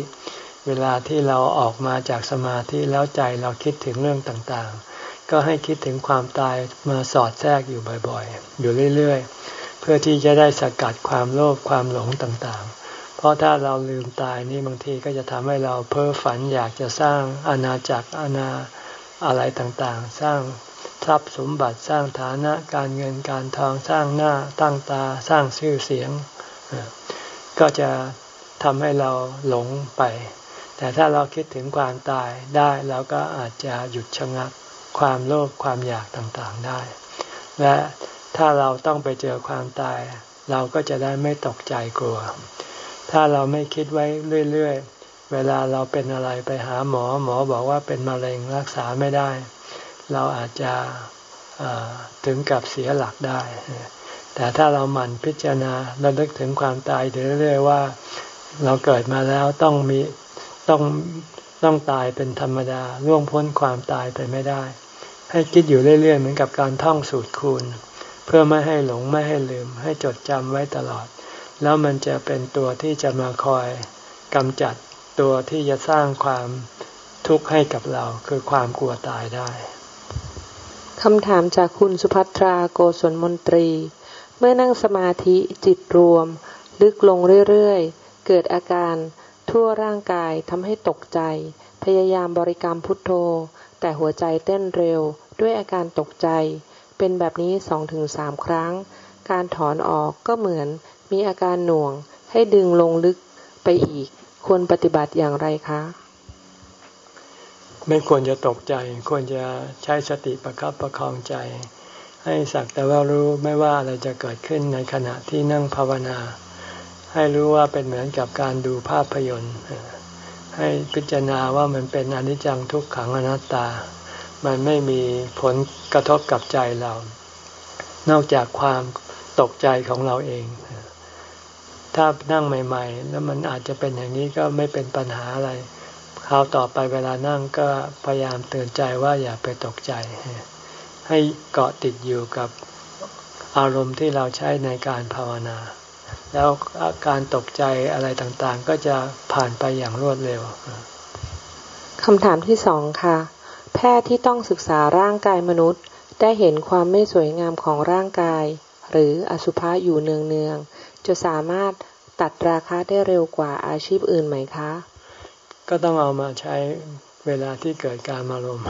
เวลาที่เราออกมาจากสมาธิแล้วใจเราคิดถึงเรื่องต่างๆ ก็ให้คิดถึงความตายมาสอดแทรกอยู่บ่อยๆ อยู่เรื่อยๆ เพื่อที่จะได้สกัดความโลภความหลงต่างๆ เพราะถ้าเราลืมตายนี่บางทีก็จะทำให้เราเพ้อฝันอยากจะสร้างอาณาจักรอาณา อะไรต่างๆ สร้างทรัพย์สมบัติสร้างฐานะการเงินการทองสร้างหน้าตั้งตาสร้างชื่อเสียง ก็จะทำให้เราหลงไป แต่ถ้าเราคิดถึงความตายได้เราก็อาจจะหยุดชะงักความโลภความอยากต่างๆได้ และถ้าเราต้องไปเจอความตาย เราก็จะได้ไม่ตกใจกลัว ถ้าเราไม่คิดไว้เรื่อยๆ เวลาเราเป็นอะไรไปหาหมอหมอบอกว่าเป็นมะเร็งรักษาไม่ได้ เราอาจจะถึงกับเสียหลักได้ แต่ถ้าเราหมั่นพิจารณาระลึกถึงความตายเรื่อยๆว่า เราเกิดมาแล้วต้องมีต้องต้องตายเป็นธรรมดาล่วงพ้นความตายไปไม่ได้ ให้คิดอยู่เรื่อยๆ เหมือนกับการท่องสูตรคูณ เพื่อไม่ให้หลงไม่ให้ลืม ให้จดจำไว้ตลอด แล้วมันจะเป็นตัวที่จะมาคอยกำจัด ตัวที่จะสร้างความทุกข์ให้กับเราคือความกลัวตายได้คำถามจากคุณสุภัทราโกศลมนตรี เมื่อนั่งสมาธิจิตรวม ลึกลงเรื่อยๆ เกิดอาการทั่วร่างกายทำให้ตกใจ พยายามบริกรรมพุทโธ แต่หัวใจเต้นเร็วด้วยอาการตกใจ เป็นแบบนี้สองถึงสามครั้ง การถอนออกก็เหมือนมีอาการหน่วงให้ดึงลงลึกไปอีก ควรปฏิบัติอย่างไรคะ ไม่ควรจะตกใจ ควรจะใช้สติประคับประคองใจ ให้สักแต่ว่ารู้ไม่ว่าอะไรจะเกิดขึ้นในขณะที่นั่งภาวนา ให้รู้ว่าเป็นเหมือนกับการดูภาพยนตร์ ให้พิจารณาว่ามันเป็นอนิจจังทุกขังอนัตตา มันไม่มีผลกระทบกับใจเรา นอกจากความตกใจของเราเอง ถ้านั่งใหม่ ๆ แล้วมันอาจจะเป็นอย่างนี้ก็ไม่เป็นปัญหาอะไรคราวต่อไปเวลานั่งก็พยายามเตือนใจว่าอย่าไปตกใจ ให้เกาะติดอยู่กับอารมณ์ที่เราใช้ในการภาวนา แล้วอาการตกใจอะไรต่างๆ ก็จะผ่านไปอย่างรวดเร็วคำถามที่สองค่ะ แพทย์ที่ต้องศึกษาร่างกายมนุษย์ ได้เห็นความไม่สวยงามของร่างกาย หรืออสุภะอยู่เนืองๆ จะสามารถตัดราคาได้เร็วกว่าอาชีพอื่นไหมคะ ก็ต้องเอามาใช้เวลาที่เกิดการอารมณ์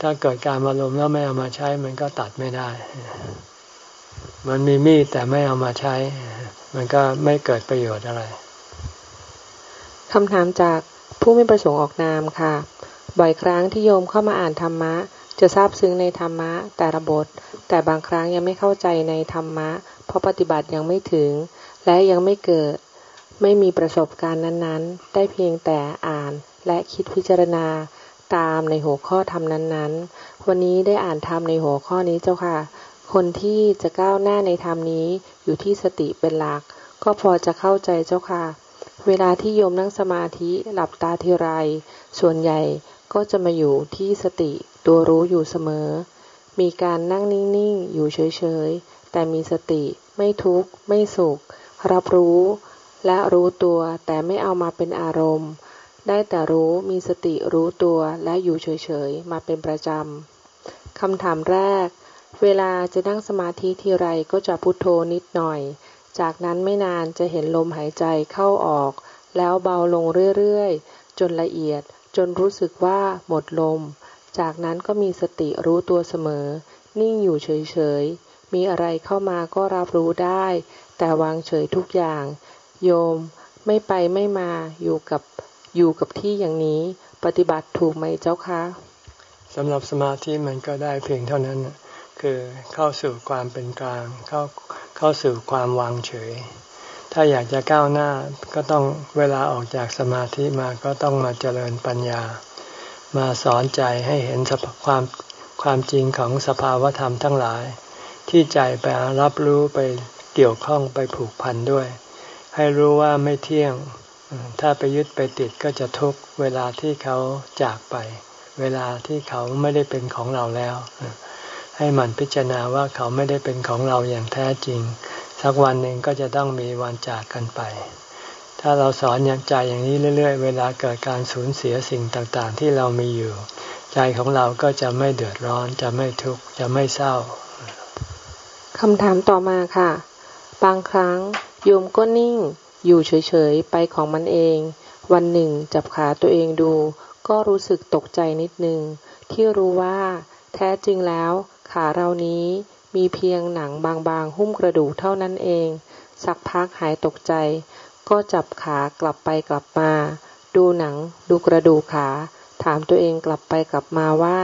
ถ้าเกิดการอารมณ์แล้วไม่เอามาใช้มันก็ตัดไม่ได้ มันมีมีดแต่ไม่เอามาใช้ มันก็ไม่เกิดประโยชน์อะไรคำถามจากผู้ไม่ประสงค์ออกนามค่ะ บ่อยครั้งที่โยมเข้ามาอ่านธรรมะ จะทราบซึ้งในธรรมะแต่ระบท แต่บางครั้งยังไม่เข้าใจในธรรมะ เพราะปฏิบัติยังไม่ถึง และยังไม่เกิด ไม่มีประสบการณ์นั้นๆ ได้เพียงแต่อ่านและคิดพิจารณาตามในหัวข้อธรรมนั้นๆ วันนี้ได้อ่านธรรมในหัวข้อนี้เจ้าค่ะ คนที่จะก้าวหน้าในธรรมนี้อยู่ที่สติเป็นหลัก ก็พอจะเข้าใจเจ้าค่ะ เวลาที่โยมนั่งสมาธิหลับตาทีไร ส่วนใหญ่ก็จะมาอยู่ที่สติ ตัวรู้อยู่เสมอ มีการนั่งนิ่ง ๆ อยู่เฉย ๆ แต่มีสติ ไม่ทุกข์ ไม่สุข รับรู้ และรู้ตัวแต่ไม่เอามาเป็นอารมณ์ ได้แต่รู้มีสติรู้ตัวและอยู่เฉย ๆ มาเป็นประจำคำถามแรก เวลาจะนั่งสมาธิทีไรก็จะพุโทโธนิดหน่อย จากนั้นไม่นานจะเห็นลมหายใจเข้าออก แล้วเบาลงเรื่อย ๆ จนละเอียดจนรู้สึกว่าหมดลม จากนั้นก็มีสติรู้ตัวเสมอ นิ่งอยู่เฉยๆ มีอะไรเข้ามาก็รับรู้ได้ แต่วางเฉยทุกอย่าง โยม ไม่ไปไม่มาอยู่กับอยู่กับที่อย่างนี้ ปฏิบัติถูกไหมเจ้าคะสำหรับสมาธิมันก็ได้เพียงเท่านั้น คือเข้าสู่ความเป็นกลาง เข้าเข้าสู่ความวางเฉย ถ้าอยากจะก้าวหน้าก็ต้องเวลาออกจากสมาธิมาก็ต้องมาเจริญปัญญา มาสอนใจให้เห็นความความจริงของสภาวธรรมทั้งหลาย ที่ใจไปรับรู้ไปเกี่ยวข้องไปผูกพันด้วย ให้รู้ว่าไม่เที่ยง ถ้าไปยึดไปติดก็จะทุกเวลาที่เขาจากไป เวลาที่เขาไม่ได้เป็นของเราแล้ว ให้มันพิจารณาว่าเขาไม่ได้เป็นของเราอย่างแท้จริง สักวันหนึ่งก็จะต้องมีวันจากกันไป ถ้าเราสอนอย่างใจอย่างนี้เรื่อยๆ เวลาเกิดการสูญเสียสิ่งต่างๆ ที่เรามีอยู่ ใจของเราก็จะไม่เดือดร้อน จะไม่ทุกข์ จะไม่เศร้าคำถามต่อมาค่ะ บางครั้งโยมก็นิ่ง อยู่เฉยๆ ไปของมันเอง วันหนึ่งจับขาตัวเองดู ก็รู้สึกตกใจนิดนึง ที่รู้ว่าแท้จริงแล้ว ขาเรานี้มีเพียงหนังบางๆ หุ้มกระดูกเท่านั้นเอง สักพักหายตกใจ ก็จับขากลับไปกลับมา ดูหนัง ดูกระดูกขา ถามตัวเองกลับไปกลับมาว่า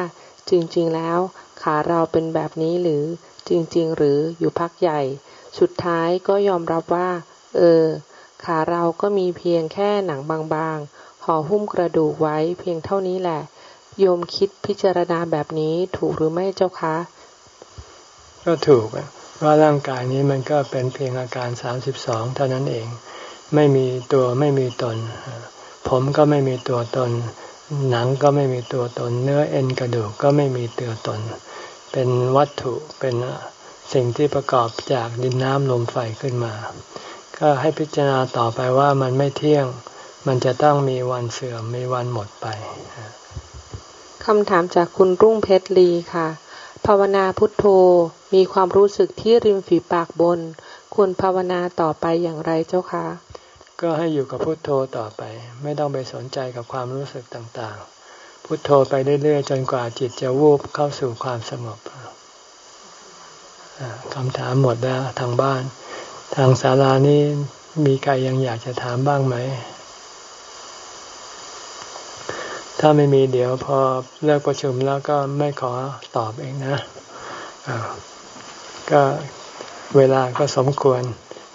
จริงๆแล้ว ขาเราเป็นแบบนี้หรือจริง ๆ หรืออยู่พักใหญ่ สุดท้ายก็ยอมรับว่า เออ ขาเราก็มีเพียงแค่หนังบางๆห่อหุ้มกระดูกไว้เพียงเท่านี้แหละ โยมคิดพิจารณาแบบนี้ถูกหรือไม่เจ้าคะ ก็ถูกว่าร่างกายนี้มันก็เป็นเพียงอาการสามสิบสองเท่านั้นเอง ไม่มีตัวไม่มีตน ผมก็ไม่มีตัวตน หนังก็ไม่มีตัวตน เนื้อเอ็นกระดูกก็ไม่มีตัวตน เป็นวัตถุเป็นสิ่งที่ประกอบจากดินน้ำลมไฟขึ้นมา ก็ให้พิจารณาต่อไปว่ามันไม่เที่ยง มันจะต้องมีวันเสื่อมมีวันหมดไปคำถามจากคุณรุ่งเพชรลีค่ะ ภาวนาพุทโธมีความรู้สึกที่ริมฝีปากบน ควรภาวนาต่อไปอย่างไรเจ้าคะ ก็ให้อยู่กับพุทโธต่อไป ไม่ต้องไปสนใจกับความรู้สึกต่างๆ พุทโธไปเรื่อยๆ จนกว่าจิตจะวูบเข้าสู่ความสงบคำถามหมดแล้วทางบ้าน ทางศาลานี้มีใครยังอยากจะถามบ้างไหม ถ้าไม่มีเดี๋ยวพอเลิกประชุมแล้วก็ไม่ขอตอบเองนะก็เวลาก็สมควร